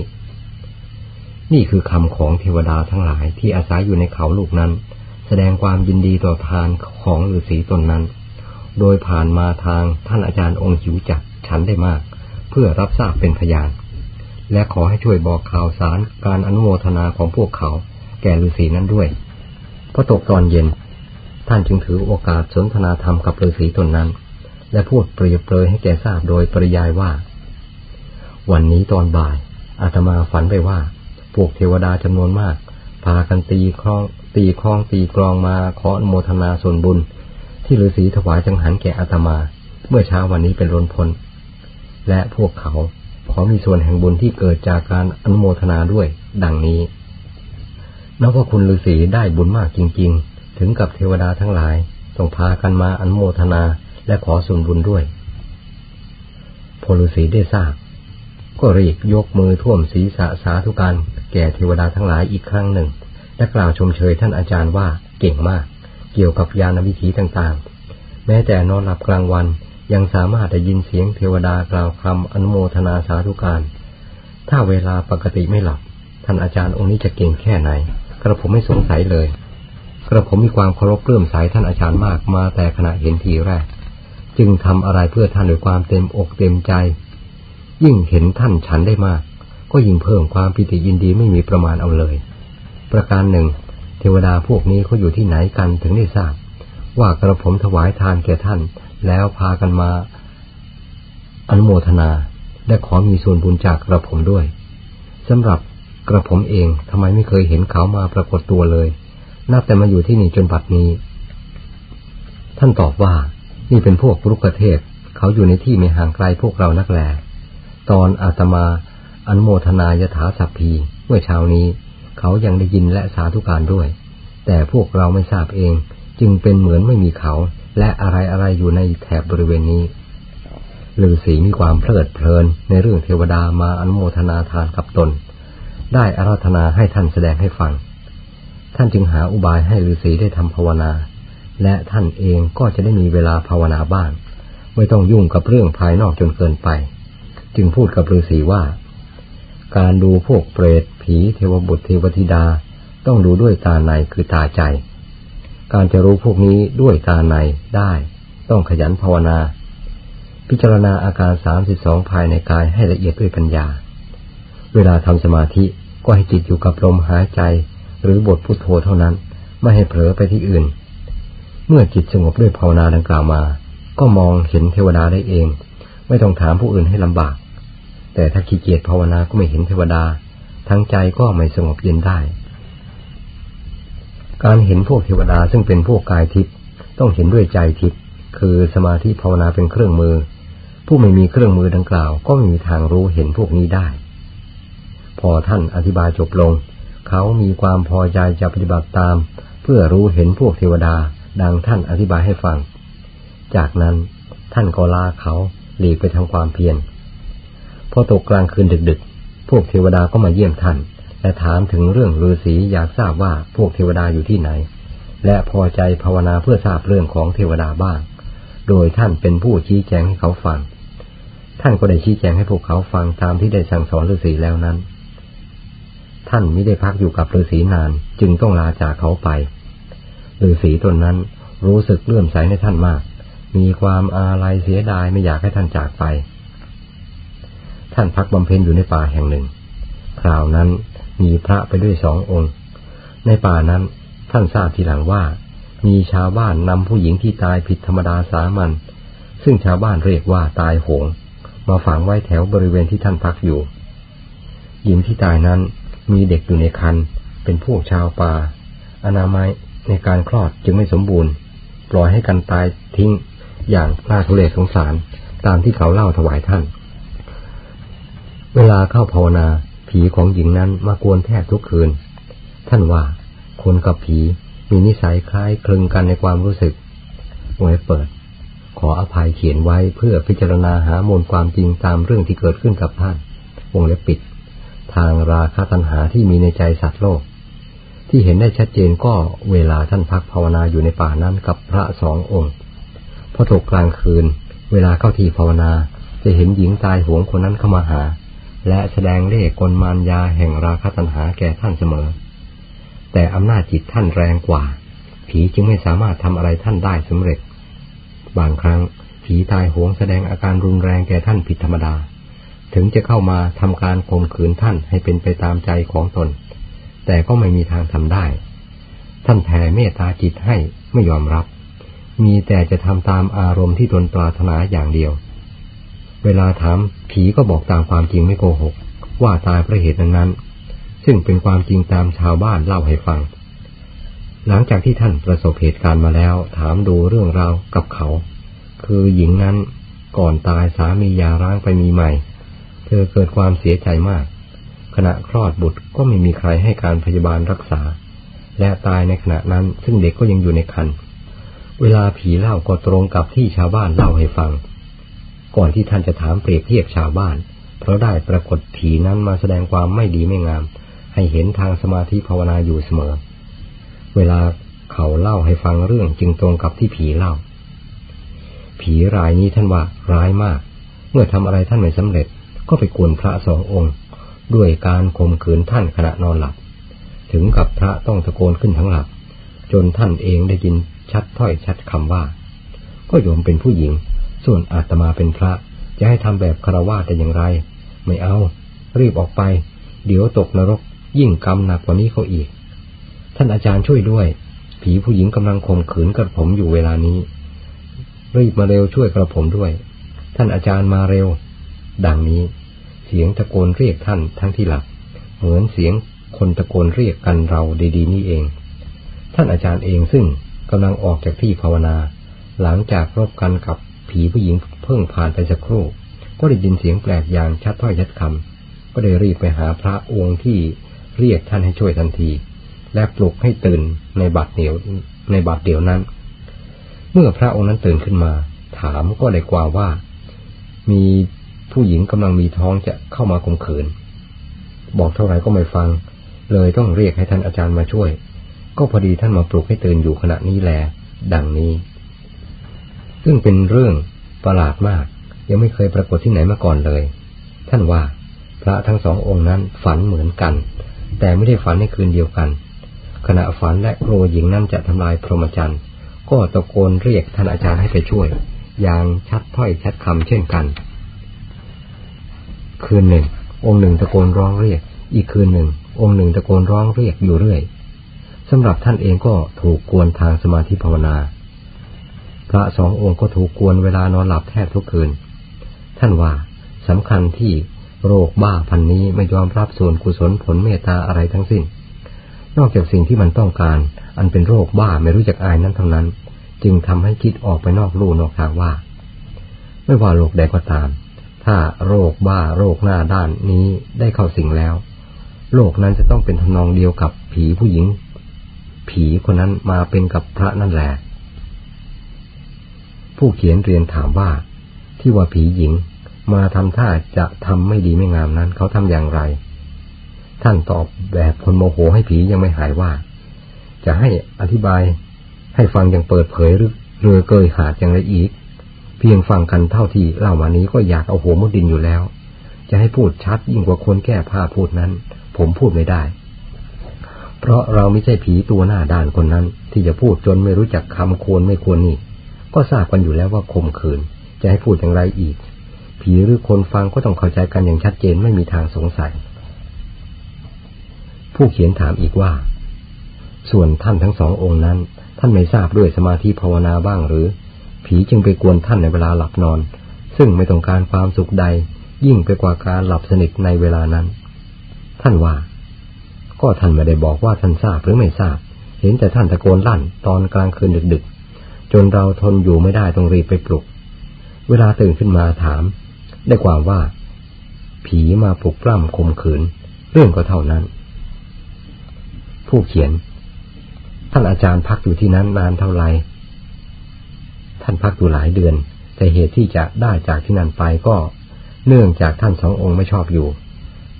นี่คือคำของเทวดาทั้งหลายที่อาศัยอยู่ในเขาลูกนั้น แสดงความยินดีต่อทานของฤาษีตนนั้น โดยผ่านมาทางท่านอาจารย์องค์หิวจักฉันได้มาก เพื่อรับทราบเป็นพยาน และขอให้ช่วยบอกข่าวสารการอนุโมทนาของพวกเขา แก่ฤาษีนั้นด้วยพอตกตอนเย็น ท่านจึงถือโอกาสสนทนาธรรมกับฤาษีตนนั้น และพูดเปรียบเปรยให้แกทราบโดยปริยายว่า วันนี้ตอนบ่ายอาตมาฝันไปว่า พวกเทวดาจำนวนมาก พากันตีคล้องตีคลองตีกรองมาขออนุโมทนาส่วนบุญ ที่ฤาษีถวายจังหันแก่อาตมา เมื่อเช้าวันนี้เป็นรนพลและพวกเขา ขอมีส่วนแห่งบุญที่เกิดจากการอนุโมทนาด้วย ดังนี้นับว่าคุณฤาษีได้บุญมากจริง ๆ ถึงกับเทวดาทั้งหลายต้องพากันมาอนุโมทนาและขอส่วนบุญด้วยพอฤาษีได้ทราบ ก็รีบยกมือท่วมศีรษะสาธุการแก่เทวดาทั้งหลายอีกครั้งหนึ่ง และกล่าวชมเชยท่านอาจารย์ว่าเก่งมาก เกี่ยวกับยานวิถีต่างๆ แม้แต่นอนหลับกลางวัน ยังสามารถได้ยินเสียงเทวดากล่าวคำอนุโมทนาสาธุการ ถ้าเวลาปกติไม่หลับ ท่านอาจารย์องค์นี้จะเก่งแค่ไหน กระผมไม่สงสัยเลย กระผมมีความเคารพเลื่อมใสท่านอาจารย์มากมาแต่ขณะเห็นทีแรก จึงทำอะไรเพื่อท่านด้วยความเต็มอกเต็มใจ ยิ่งเห็นท่านฉันได้มาก ก็ยิ่งเพิ่มความปิติยินดีไม่มีประมาณเอาเลย ประการหนึ่ง เทวดาพวกนี้เขาอยู่ที่ไหนกันถึงได้ทราบว่ากระผมถวายทานแก่ท่าน แล้วพากันมา อนุโมทนาและขอมีส่วนบุญจากกระผมด้วยสำหรับกระผมเองทำไมไม่เคยเห็นเขามาปรากฏตัวเลยนับแต่มาอยู่ที่นี่จนบัดนี้ ท่านตอบว่า นี่เป็นพวกรุกเทพเขาอยู่ในที่ไม่ห่างไกลพวกเรานักแลตอนอาตมาอนโมทนายถาสัพพีเมื่อเช้านี้ เขายังได้ยินและสาธุการด้วย แต่พวกเราไม่ทราบเอง จึงเป็นเหมือนไม่มีเขา และอะไรอะไรอยู่ในแถบบริเวณนี้ฤาษีมีความเพลิดเพลินในเรื่องเทวดามาอนุโมทนาทานกับตน ได้อาราธนาให้ท่านแสดงให้ฟัง ท่านจึงหาอุบายให้ฤาษีได้ทำภาวนา และท่านเองก็จะได้มีเวลาภาวนาบ้าง ไม่ต้องยุ่งกับเรื่องภายนอกจนเกินไป จึงพูดกับฤาษีว่า การดูพวกเปรตผีเทวบุตรเทวธิดา ต้องดูด้วยตาในคือตาใจ การจะรู้พวกนี้ด้วยตาในได้ ต้องขยันภาวนา พิจารณาอาการสามสิบสองภายในกายให้ละเอียดด้วยปัญญา เวลาทำสมาธิก็ให้จิตอยู่กับลมหายใจ หรือบทพุทโธเท่านั้น ไม่ให้เผลอไปที่อื่น เมื่อจิตสงบด้วยภาวนาดังกล่าวมา ก็มองเห็นเทวดาได้เอง ไม่ต้องถามผู้อื่นให้ลำบาก แต่ถ้าขี้เกียจภาวนาก็ไม่เห็นเทวดา ทั้งใจก็ไม่สงบเย็นได้ การเห็นพวกเทวดาซึ่งเป็นพวกกายทิพย์ต้องเห็นด้วยใจทิพย์คือสมาธิภาวนาเป็นเครื่องมือ ผู้ไม่มีเครื่องมือดังกล่าว ก็ไม่มีทางรู้เห็นพวกนี้ได้ พอท่านอธิบายจบลง เขามีความพอใจจะปฏิบัติตาม เพื่อรู้เห็นพวกเทวดาดังท่านอธิบายให้ฟัง จากนั้นท่านก็ลาเขาหลีกไปทำความเพียรพอตกกลางคืนดึกๆ พวกเทวดาก็มาเยี่ยมท่าน และถามถึงเรื่องฤาษีอยากทราบว่าพวกเทวดาอยู่ที่ไหน และพอใจภาวนาเพื่อทราบเรื่องของเทวดาบ้าง โดยท่านเป็นผู้ชี้แจงให้เขาฟัง ท่านก็ได้ชี้แจงให้พวกเขาฟังตามที่ได้สั่งสอนฤาษีแล้วนั้น ท่านไม่ได้พักอยู่กับฤาษีนานจึงต้องลาจากเขาไปฤาษีตนนั้นรู้สึกเลื่อมใสในท่านมาก มีความอาลัยเสียดายไม่อยากให้ท่านจากไป ท่านพักบำเพ็ญอยู่ในป่าแห่งหนึ่ง คราวนั้น มีพระไปด้วยสององค์ ในป่านั้นท่านทราบทีหลังว่า มีชาวบ้านนำผู้หญิงที่ตายผิดธรรมดาสามัญซึ่งชาวบ้านเรียกว่าตายโหง มาฝังไว้แถวบริเวณที่ท่านพักอยู่ หญิงที่ตายนั้นมีเด็กอยู่ในคันเป็นพวกชาวป่า อนามัยในการคลอดจึงไม่สมบูรณ์ ปล่อยให้กันตายทิ้งอย่างน่าทุเรศสงสารตามที่เขาเล่าถวายท่าน เวลาเข้าภาวนา ผีของหญิงนั้นมากวนแทบทุกคืน ท่านว่าคนกับผีมีนิสัยคล้ายคลึงกันในความรู้สึกวงเล็บเปิด ขออภัยเขียนไว้เพื่อพิจารณาหามูลความจริงตามเรื่องที่เกิดขึ้นกับท่าน วงเล็บปิด ทางราคาตัญหาที่มีในใจสัตว์โลก ที่เห็นได้ชัดเจนก็เวลาท่านพักภาวนาอยู่ในป่านั้นกับพระสององค์พอตกกลางคืน เวลาเข้าที่ภาวนาจะเห็นหญิงตายหวงคนนั้นเข้ามาหา และแสดงเล่ห์กลมารยาแห่งราคาตัญหาแก่ท่านเสมอ แต่อำนาจจิตท่านแรงกว่า ผีจึงไม่สามารถทำอะไรท่านได้สำเร็จ บางครั้งผีตายโหงแสดงอาการรุนแรงแก่ท่านผิดธรรมดา ถึงจะเข้ามาทำการข่มขืนท่านให้เป็นไปตามใจของตน แต่ก็ไม่มีทางทำได้ ท่านแผ่เมตตาจิตให้ไม่ยอมรับ มีแต่จะทำตามอารมณ์ที่ตนปรารถนาอย่างเดียว เวลาถามผีก็บอกตามความจริงไม่โกหก ว่าตายเพราะเหตุนั้นซึ่งเป็นความจริงตามชาวบ้านเล่าให้ฟัง หลังจากที่ท่านประสบเหตุการณ์มาแล้ว ถามดูเรื่องราวกับเขา คือหญิงนั้นก่อนตายสามียาร้างไปมีใหม่ เธอเกิดความเสียใจมาก ขณะคลอดบุตรก็ไม่มีใครให้การพยาบาลรักษา และตายในขณะนั้นซึ่งเด็กก็ยังอยู่ในครรภ์เวลาผีเล่าก็ตรงกับที่ชาวบ้านเล่าให้ฟัง ก่อนที่ท่านจะถามเปรียบเทียบชาวบ้าน เพราะได้ปรากฏผีนั้นมาแสดงความไม่ดีไม่งาม ให้เห็นทางสมาธิภาวนาอยู่เสมอ เวลาเขาเล่าให้ฟังเรื่องจึงตรงกับที่ผีเล่า ผีรายนี้ท่านว่าร้ายมาก เมื่อทำอะไรท่านไม่สำเร็จ ก็ไปกวนพระสององค์ ด้วยการข่มขืนท่านขณะนอนหลับ ถึงกับพระต้องตะโกนขึ้นทั้งหลับ จนท่านเองได้ยินชัดถ้อยชัดคำว่า ก็โยมเป็นผู้หญิง ส่วนอาตมาเป็นพระ จะให้ทำแบบคารวะแต่อย่างไร ไม่เอา รีบออกไป เดี๋ยวตกนรก ยิ่งกรรมหนักกว่านี้เขาอีก ท่านอาจารย์ช่วยด้วย ผีผู้หญิงกำลังข่มขืนกระผมอยู่เวลานี้ รีบมาเร็วช่วยกระผมด้วย ท่านอาจารย์มาเร็ว ดังนี้ เสียงตะโกนเรียกท่านทั้งที่หลับ เหมือนเสียงคนตะโกนเรียกกันเราดีๆนี่เอง ท่านอาจารย์เองซึ่งกำลังออกจากที่ภาวนา หลังจากรบกันกับ ผีผู้หญิงเพิ่งผ่านไปสักครู่ ก็ได้ยินเสียงแปลกอย่างชัดถ้อยชัดคำก็ได้รีบไปหาพระองค์ที่เรียกท่านให้ช่วยทันที และปลุกให้ตื่นในบัดเดียวในบัดเดียวนั้น เมื่อพระองค์นั้นตื่นขึ้นมา ถามก็ได้กว่าว่า มีผู้หญิงกำลังมีท้องจะเข้ามาข่มขืน บอกเท่าไหร่ก็ไม่ฟัง เลยต้องเรียกให้ท่านอาจารย์มาช่วย ก็พอดีท่านมาปลุกให้ตื่นอยู่ขณะนี้แล ดังนี้ ซึ่งเป็นเรื่องประหลาดมาก ยังไม่เคยปรากฏที่ไหนมาก่อนเลย ท่านว่าพระทั้งสององค์นั้นฝันเหมือนกัน แต่ไม่ได้ฝันในคืนเดียวกัน ขณะฝันและกลัวหญิงนั้นจะทำลายพรหมจรรย์ก็ตะโกนเรียกท่านอาจารย์ให้ไปช่วย อย่างชัดถ้อยชัดคำเช่นกัน คืนหนึ่ง องค์หนึ่งตะโกนร้องเรียก อีกคืนหนึ่ง องค์หนึ่งตะโกนร้องเรียกอยู่เรื่อยสำหรับท่านเองก็ถูกกวนทางสมาธิภาวนา พระสององค์ก็ถูกกวนเวลานอนหลับแทบทุกคืน ท่านว่าสำคัญที่โรคบ้าพันนี้ไม่ยอมรับส่วนกุศลผลเมตตาอะไรทั้งสิ้น นอกจากสิ่งที่มันต้องการ อันเป็นโรคบ้าไม่รู้จักอายนั้นเท่านั้น จึงทำให้คิดออกไปนอกลู่นอกทางว่า ไม่ว่าโรคใดก็ตาม ถ้าโรคบ้าโรคหน้าด้านนี้ได้เข้าสิงแล้ว โรคนั้นจะต้องเป็นทำนองเดียวกับผีผู้หญิง ผีคนนั้นมาเป็นกับพระนั่นแหละ ผู้เขียนเรียนถามว่า ที่ว่าผีหญิงมาทำท่าจะทำไม่ดีไม่งามนั้น เขาทำอย่างไร ท่านตอบแบบคนโมโหให้ผียังไม่หายว่า จะให้อธิบายให้ฟังอย่างเปิดเผยหรือเรือเกยหาดอย่างไรอีก เพียงฟังกันเท่าที่เล่ามานี้ก็อยากเอาหัวมุดดินอยู่แล้ว จะให้พูดชัดยิ่งกว่าคนแก้ผ้าพูดนั้น ผมพูดไม่ได้ เพราะเราไม่ใช่ผีตัวหน้าด้านคนนั้น ที่จะพูดจนไม่รู้จักคำควรไม่ควรนี่ ก็ทราบกันอยู่แล้วว่าคมขืน จะให้พูดอย่างไรอีก ผีหรือคนฟังก็ต้องเข้าใจกันอย่างชัดเจนไม่มีทางสงสัย ผู้เขียนถามอีกว่า ส่วนท่านทั้งสององค์นั้น ท่านไม่ทราบด้วยสมาธิภาวนาบ้างหรือ ผีจึงไปกวนท่านในเวลาหลับนอน ซึ่งไม่ต้องการความสุขใด ยิ่งไปกว่าการหลับสนิทในเวลานั้น ท่านว่า ก็ท่านไม่ได้บอกว่าท่านทราบหรือไม่ทราบ เห็นแต่ท่านตะโกนลั่นตอนกลางคืนดึก จนเราทนอยู่ไม่ได้ต้องรีบไปปลุก เวลาตื่นขึ้นมาถาม ได้ความว่า ผีมาปลุกปล้ำข่มขืน เรื่องก็เท่านั้น ผู้เขียน ท่านอาจารย์พักอยู่ที่นั้นนานเท่าไหร่ท่านพักอยู่หลายเดือน แต่เหตุที่จะได้จากที่นั่นไปก็ เนื่องจากท่านสององค์ไม่ชอบอยู่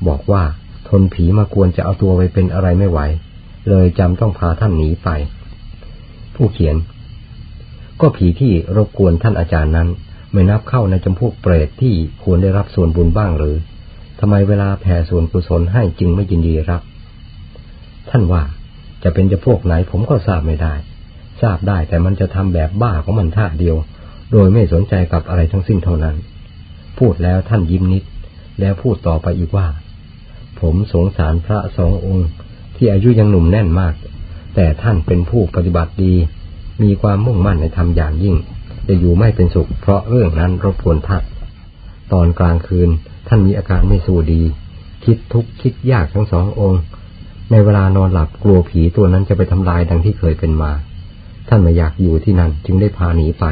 บอกว่าทนผีมากวนจะเอาตัวไปเป็นอะไรไม่ไหว เลยจำต้องพาท่านหนีไป ผู้เขียน ก็ผีที่รบกวนท่านอาจารย์นั้น ไม่นับเข้าในจำพวกเปรตที่ควรได้รับส่วนบุญบ้างหรือทำไมเวลาแผ่ส่วนกุศลให้จึงไม่ยินดีรับ ท่านว่าจะเป็นจะพวกไหนผมก็ทราบไม่ได้ ทราบได้แต่มันจะทำแบบบ้าของมันท่าเดียว โดยไม่สนใจกับอะไรทั้งสิ้นเท่านั้น พูดแล้วท่านยิ้มนิด แล้วพูดต่อไปอีกว่า ผมสงสารพระสององค์ ที่อายุยังหนุ่มแน่นมาก แต่ท่านเป็นผู้ปฏิบัติดี มีความมุ่งมั่นในธรรมอย่างยิ่ง จะอยู่ไม่เป็นสุข เพราะเรื่องนั้นรบกวนท่านตอนกลางคืนท่านมีอาการไม่สู้ดี คิดทุกข์คิดยากทั้งสององค์ ในเวลานอนหลับกลัวผีตัวนั้นจะไปทำลายดังที่เคยเป็นมา ท่านไม่อยากอยู่ที่นั่นจึงได้พาหนีไป